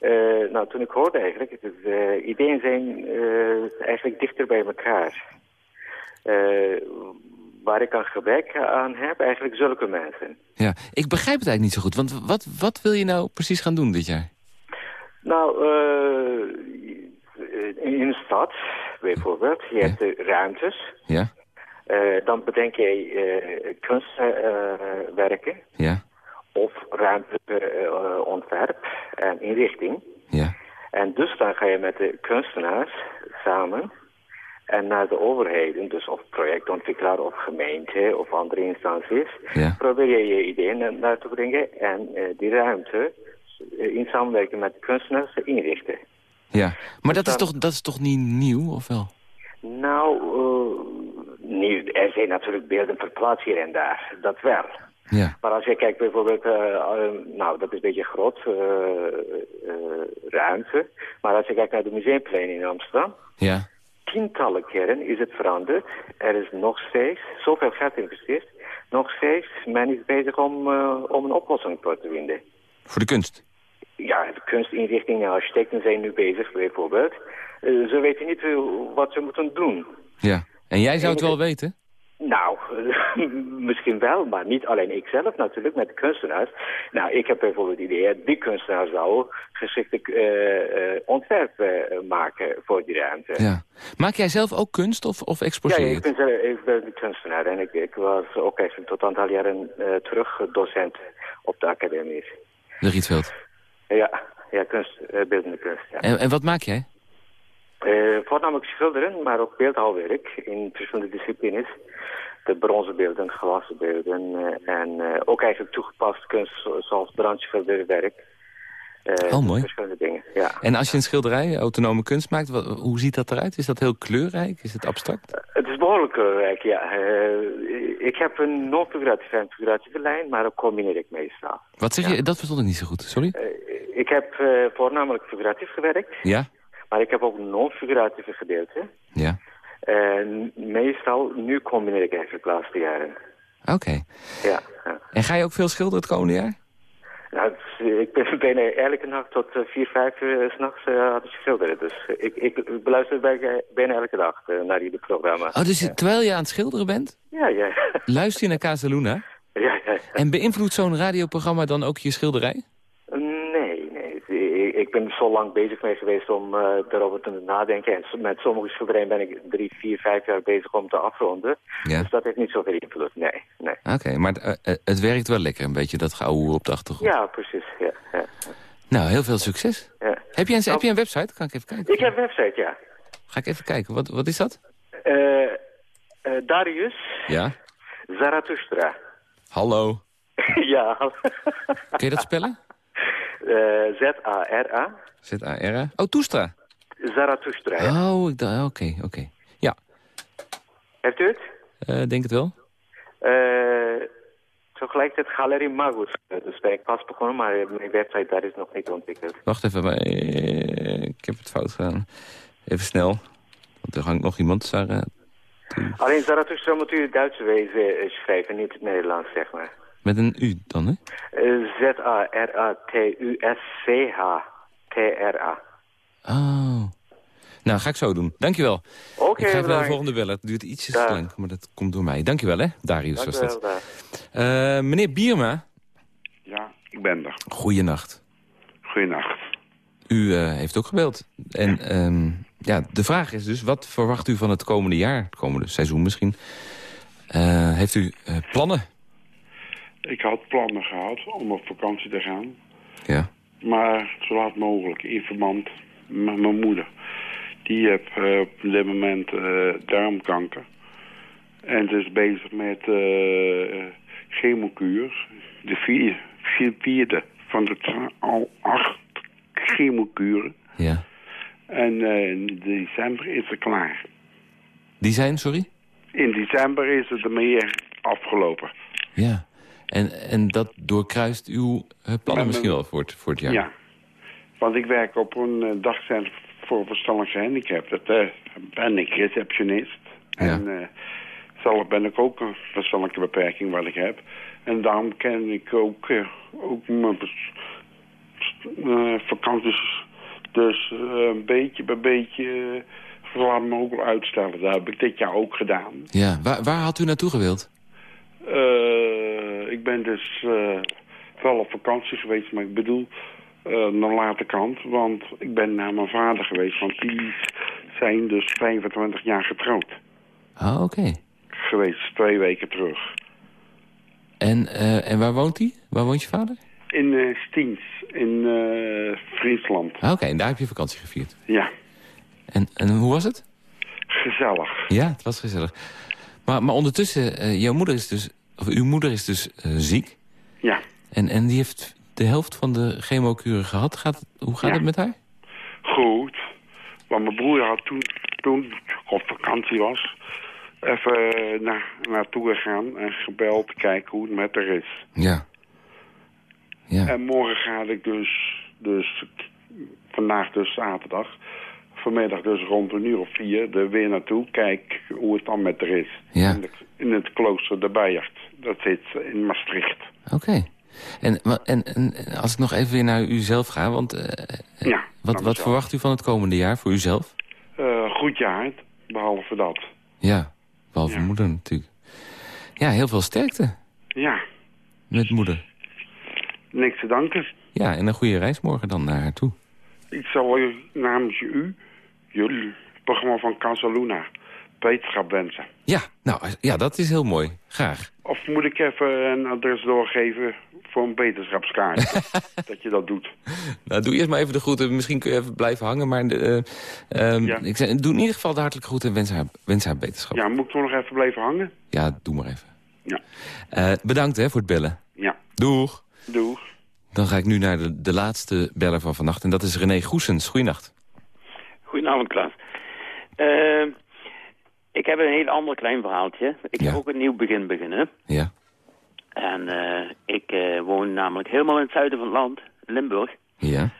Uh, nou, toen ik hoorde eigenlijk, dus, uh, ideeën zijn uh, eigenlijk dichter bij elkaar. waar ik aan gebrek aan heb, eigenlijk zulke mensen. Ja, ik begrijp het eigenlijk niet zo goed. Want wat, wat wil je nou precies gaan doen dit jaar? Nou, in een stad bijvoorbeeld, je hebt ja. ruimtes. Ja. dan bedenk je kunstwerken. ja of ruimtelijke uh, ontwerp en inrichting. Ja. En dus dan ga je met de kunstenaars samen en naar de overheden, dus of projectontwikkelaar of gemeente of andere instanties, ja. probeer je je ideeën naar te brengen en uh, die ruimte uh, in samenwerking met de kunstenaars te inrichten. Ja, maar dat, is toch, dat is toch niet nieuw, of wel? Nou, nieuw, er zijn natuurlijk beelden verplaatst hier en daar, dat wel. Ja. Maar als je kijkt bijvoorbeeld, uh, uh, nou dat is een beetje groot, uh, ruimte. Maar als je kijkt naar de museumplein in Amsterdam, ja. tientallen keren is het veranderd. Er is nog steeds zoveel geld geïnvesteerd. Nog steeds, men is bezig om, om een oplossing voor te vinden. Voor de kunst? Ja, de kunstinrichtingen, architecten zijn nu bezig bijvoorbeeld. ze weten niet wat ze moeten doen. Ja, en jij zou het wel weten? Nou, misschien wel, maar niet alleen ik zelf natuurlijk, met de kunstenaars. Nou, ik heb bijvoorbeeld het idee, die kunstenaar zou geschikte uh, uh, ontwerpen maken voor die ruimte. Ja. Maak jij zelf ook kunst of, of exposeer Ja, ik ben, zelf, ik ben kunstenaar en ik, ik was ook eigenlijk tot een aantal jaren uh, terug docent op de academie. De Rietveld? Ja, ja kunst, beeldende kunst. Ja. En, en wat maak jij? Uh, voornamelijk schilderen, maar ook beeldhouwwerk in verschillende disciplines. De bronzen beelden, glazen beelden uh, en uh, ook eigenlijk toegepast kunst zoals brandschilderwerk. oh, mooi. Verschillende dingen, ja. En als je een schilderij, autonome kunst maakt, wat, hoe ziet dat eruit? Is dat heel kleurrijk? Is het abstract? het is behoorlijk kleurrijk, ja. ik heb een non-figuratieve en figuratieve lijn, maar dat combineer ik meestal. Wat zeg je? Dat verstond ik niet zo goed, sorry. ik heb voornamelijk figuratief gewerkt. Ja? Maar ik heb ook non-figuratieve gedeelte. Ja. En meestal, nu combineer ik eigenlijk de laatste jaren. Oké. Okay. Ja, ja, En ga je ook veel schilderen het komende jaar? Nou, ik ben bijna elke nacht tot uh, vier, vijf uur s s'nachts uh, aan het schilderen. Dus ik, ik beluister bij, bijna elke dag uh, naar ieder programma. Oh, dus terwijl je aan het schilderen bent? Ja, ja. Luister je naar Casaluna? Ja, ja, ja. En beïnvloedt zo'n radioprogramma dan ook je schilderij? Ben zo lang bezig mee geweest om uh, daarover te nadenken. En met sommige schilderijen ben ik drie, vier, vijf jaar bezig om te afronden. Ja. Dus dat heeft niet zoveel invloed, nee. nee. Oké, maar het, het werkt wel lekker, een beetje dat geouwe op de achtergrond. Ja, precies. Ja, ja. Nou, heel veel succes. Ja. Heb, je een, heb je een website? Kan ik even kijken? Ik heb een website, ja. Ga ik even kijken. Wat, wat is dat? Uh, Darius. Ja. Zarathustra. Hallo. ja. Kun je dat spellen? Uh, Z-A-R-A. Z-A-R-A. Oh, Toestra. Zarathustra, ja. Oh, oké, oké. Okay, okay. Ja. Heeft u het? Uh, denk het wel. Uh, tegelijkertijd Galerie Magus. Dus ben ik pas begonnen, maar mijn website daar is nog niet ontwikkeld. Wacht even, maar, ik heb het fout gedaan. Even snel. Want er hangt nog iemand. Alleen Zarathustra moet u het Duitse wezen schrijven, niet het Nederlands, zeg maar. Met een U dan, hè? Z-A-R-A-T-U-S-C-H-T-R-A. Oh. Nou, ga ik zo doen. Dankjewel. Oké, okay, Ik ga even naar de volgende bellen. Het duurt ietsjes te lang, maar dat komt door mij. Dankjewel, hè, Darius was dat. Uh, meneer Bierma. Ja, ik ben er. Goeienacht. Goeienacht. U uh, heeft ook gebeld. En um, ja, de vraag is dus, wat verwacht u van het komende jaar? Het komende seizoen misschien. Uh, heeft u plannen? Ik had plannen gehad om op vakantie te gaan. Ja. Maar zo laat mogelijk in verband met mijn moeder. Die heeft uh, op dit moment uh, darmkanker. En ze is bezig met uh, chemokuur. De vier, vier, vierde van de al acht chemokuren. Ja. En in december is ze klaar. Die zijn, sorry? In december is het ermee afgelopen. Ja. En, en dat doorkruist uw uh, plannen misschien wel voor het, voor het jaar? Ja, want ik werk op een uh, dagcentrum voor verstandelijke gehandicapten. Dat uh, ben ik receptionist. En ja. zelf ben ik ook een verstandelijke beperking wat ik heb. En daarom ken ik ook, ook mijn vakanties dus een beetje bij beetje laat mogelijk uitstellen. Dat heb ik dit jaar ook gedaan. Ja, waar, waar had u naartoe gewild? Uh, ik ben dus uh, wel op vakantie geweest, maar ik bedoel uh, naar late kant. Want ik ben naar mijn vader geweest, want die zijn dus 25 jaar getrouwd. Ah, oké. Geweest, twee weken terug. En, en waar woont hij? Waar woont je vader? In Stiens, in Friesland. Ah, oké, en daar heb je vakantie gevierd? Ja. En, en hoe was het? Gezellig. Ja, het was gezellig. Maar, maar ondertussen, uh, jouw moeder is dus, of uw moeder is dus uh, ziek. Ja. En, en die heeft de helft van de chemokuren gehad. Gaat, hoe gaat ja. het met haar? Goed. Want mijn broer had toen, toen ik op vakantie was... even naar, naartoe gegaan en gebeld kijken hoe het met haar is. Ja. ja. En morgen ga ik dus, dus vandaag dus zaterdag vanmiddag dus rond een uur of vier er weer naartoe. Kijk hoe het dan met er is. Ja. In, de, in, het klooster de Bijert. Dat zit in Maastricht. Oké. Okay. En, en, en, als ik nog even weer naar uzelf ga, want uh, ja, wat, wat verwacht u van het komende jaar voor uzelf? Uh, goed jaar, behalve dat. Ja, behalve ja. moeder natuurlijk. Ja, heel veel sterkte. Ja. Met moeder. Niks te danken. Ja, en een goede reis morgen dan naar haar toe. Ik zal u namens u jullie programma van Casaluna beterschap wensen. Ja, nou, ja, dat is heel mooi. Graag. Of moet ik even een adres doorgeven voor een beterschapskaart? dat je dat doet. Nou, doe eerst maar even de groeten. Misschien kun je even blijven hangen. Maar uh, um, ja. ik zeg, doe in ieder geval de hartelijke groeten en wens haar, wens haar beterschap. Ja, moet ik nog even blijven hangen? Ja, doe maar even. Ja. Uh, bedankt hè, voor het bellen. Ja. Doeg. Doeg. Dan ga ik nu naar de, de laatste beller van vannacht. En dat is René Goesens. Goeienacht. Goedenavond, Klaas. Uh, ik heb een heel ander klein verhaaltje. Ik ja. ga ook een nieuw begin beginnen. Ja. En uh, ik uh, woon namelijk helemaal in het zuiden van het land, Limburg. Ja.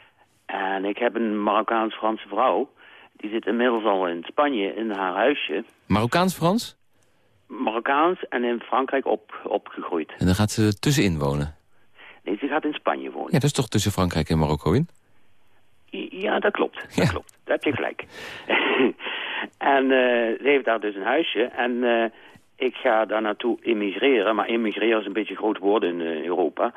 En ik heb een Marokkaans-Franse vrouw. Die zit inmiddels al in Spanje in haar huisje. Marokkaans-Frans? Marokkaans en in Frankrijk op, opgegroeid. En dan gaat ze tussenin wonen? Nee, ze gaat in Spanje wonen. Ja, dat is toch tussen Frankrijk en Marokko in? Ja, dat klopt. Dat ja. klopt. Daar heb je gelijk. en uh, ze heeft daar dus een huisje. En uh, ik ga daar naartoe immigreren. Maar immigreren is een beetje groot woord in uh, Europa.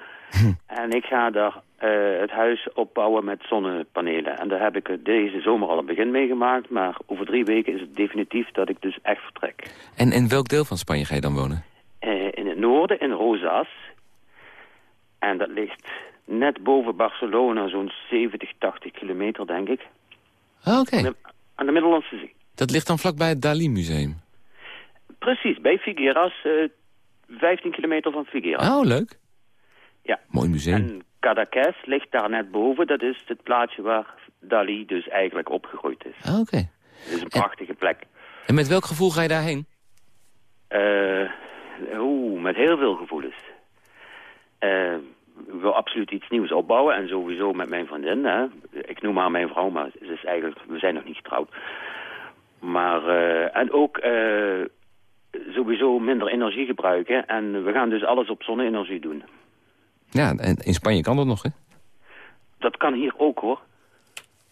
en ik ga daar eh, het huis opbouwen met zonnepanelen. En daar heb ik deze zomer al een begin mee gemaakt. Maar over drie weken is het definitief dat ik dus echt vertrek. En in welk deel van Spanje ga je dan wonen? In het noorden, in Rosas. En dat ligt net boven Barcelona, zo'n 70, 80 kilometer, denk ik. Ah, oké. Aan, de Middellandse Zee. Dat ligt dan vlakbij het Dali-museum? Precies, bij Figueras, uh, 15 kilometer van Figueras. Oh, leuk. Ja. Mooi museum. En Cadaqués ligt daar net boven. Dat is het plaatsje waar Dali dus eigenlijk opgegroeid is. Ah, oké. Het is een prachtige plek. En met welk gevoel ga je daarheen? Uh, oeh, met heel veel gevoelens. Uh, wil absoluut iets nieuws opbouwen. En sowieso met mijn vriendin. Hè. Ik noem haar mijn vrouw, maar het is eigenlijk, we zijn nog niet getrouwd. Maar, uh, en ook uh, sowieso minder energie gebruiken. En we gaan dus alles op zonne-energie doen. Ja, en in Spanje kan dat nog, hè? Dat kan hier ook, hoor.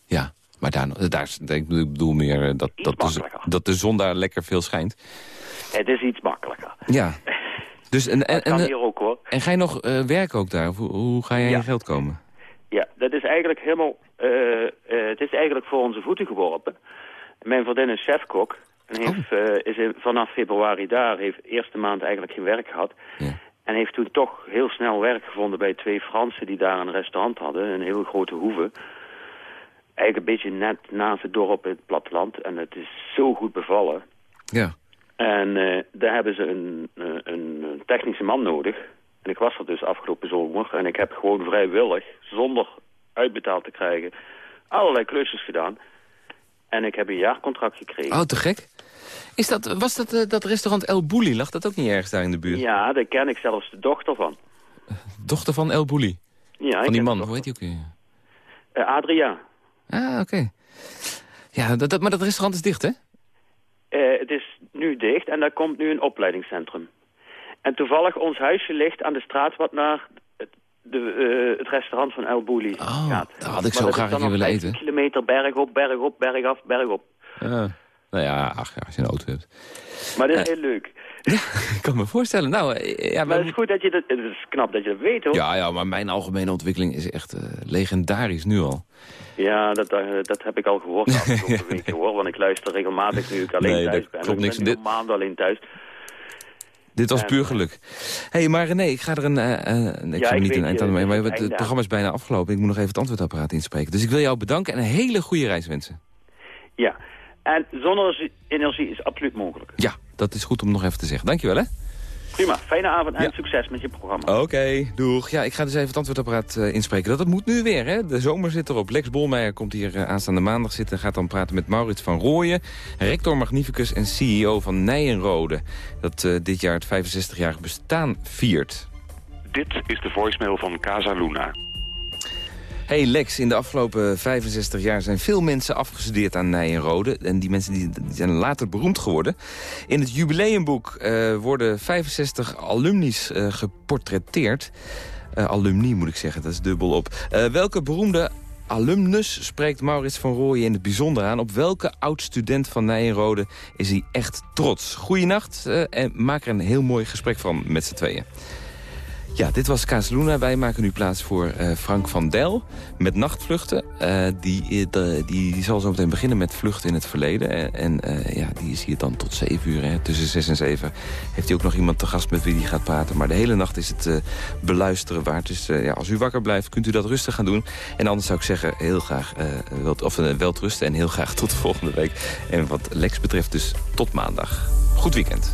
Ja, maar daar, daar ik bedoel meer dat, dat de, dat de zon daar lekker veel schijnt. Het is iets makkelijker. Ja. Dus en, en, dat kan en, hier ook, hoor. En ga je nog uh, werken ook daar? Hoe, hoe ga je aan ja. je geld komen? Ja, dat is eigenlijk helemaal... Uh, uh, het is eigenlijk voor onze voeten geworpen. Mijn vriendin is chefkok. En heeft, oh. is in, vanaf februari daar, heeft eerste maand eigenlijk geen werk gehad. Ja. En heeft toen toch heel snel werk gevonden bij twee Fransen die daar een restaurant hadden. Een heel grote hoeve. Eigenlijk een beetje net naast het dorp in het platteland. En het is zo goed bevallen. Ja. En uh, daar hebben ze een, een, een, technische man nodig. En ik was er dus afgelopen zomer. En ik heb gewoon vrijwillig, zonder uitbetaald te krijgen, allerlei klusjes gedaan. En ik heb een jaarcontract gekregen. Oh, te gek. Is dat, was dat uh, dat restaurant El Bulli? Lag dat ook niet ergens daar in de buurt? Ja, daar ken ik zelfs de dochter van. Dochter van El Bulli? Ja, Van die man, hoe heet die ook weer? Uh, Adria. Ah, oké. Okay. Ja, dat, dat, maar dat restaurant is dicht, hè? Uh, het is nu dicht en daar komt nu een opleidingscentrum. En toevallig ons huisje ligt aan de straat wat naar het, de, uh, het restaurant van El Bulli oh, gaat. daar had ik zo graag een keer willen eten. kilometer berg op, berg op, berg af, berg op. Uh, nou ja, ach ja, als je een auto hebt. Maar dat is heel leuk. Ja, ik kan me voorstellen. Nou, ja, maar het is goed dat je dat, het is knap dat je dat weet, hoor. Ja, ja maar mijn algemene ontwikkeling is echt uh, legendarisch nu al. Ja, dat, uh, dat heb ik al gehoord de afgelopen weken, hoor. Want ik luister regelmatig nu ik alleen nee, thuis ben. Klopt ik niks. ben dit... maanden alleen thuis. Dit was puur geluk. Hé, hey, maar René, ik ga er een... Uh, ik ja, ik niet een eind aan mee, maar het, het programma is bijna afgelopen. Ik moet nog even het antwoordapparaat inspreken. Dus ik wil jou bedanken en een hele goede reis wensen. Ja, en zonne-energie is absoluut mogelijk. Ja, dat is goed om nog even te zeggen. Dankjewel, hè? Prima, fijne avond en ja. succes met je programma. Oké, okay, doeg. Ja, ik ga dus even het antwoordapparaat uh, inspreken. Dat, dat moet nu weer, hè? De zomer zit erop. Lex Bolmeijer komt hier uh, aanstaande maandag zitten... en gaat dan praten met Maurits van Rooyen... rector magnificus en CEO van Nijenrode... dat uh, dit jaar het 65-jarig bestaan viert. Dit is de voicemail van Casa Luna. Hey Lex, in de afgelopen 65 jaar zijn veel mensen afgestudeerd aan Nijenrode. En die mensen die, die zijn later beroemd geworden. In het jubileumboek uh, worden 65 alumni's uh, geportretteerd. Uh, alumni moet ik zeggen, dat is dubbel op. welke beroemde alumnus spreekt Maurits van Rooyen in het bijzonder aan? Op welke oud-student van Nijenrode is hij echt trots? Goeienacht en maak er een heel mooi gesprek van met z'n tweeën. Ja, dit was Casaluna. Wij maken nu plaats voor uh, Frank van Del met nachtvluchten. Uh, die, de, die, zal zo meteen beginnen met vluchten in het verleden. En ja, die is hier dan tot 7 uur. Hè. Tussen 6 en 7 heeft hij ook nog iemand te gast met wie hij gaat praten. Maar de hele nacht is het beluisteren waard. Dus ja, als u wakker blijft, kunt u dat rustig gaan doen. En anders zou ik zeggen, heel graag wel, of, wel rusten en heel graag tot de volgende week. En wat Lex betreft dus tot maandag. Goed weekend.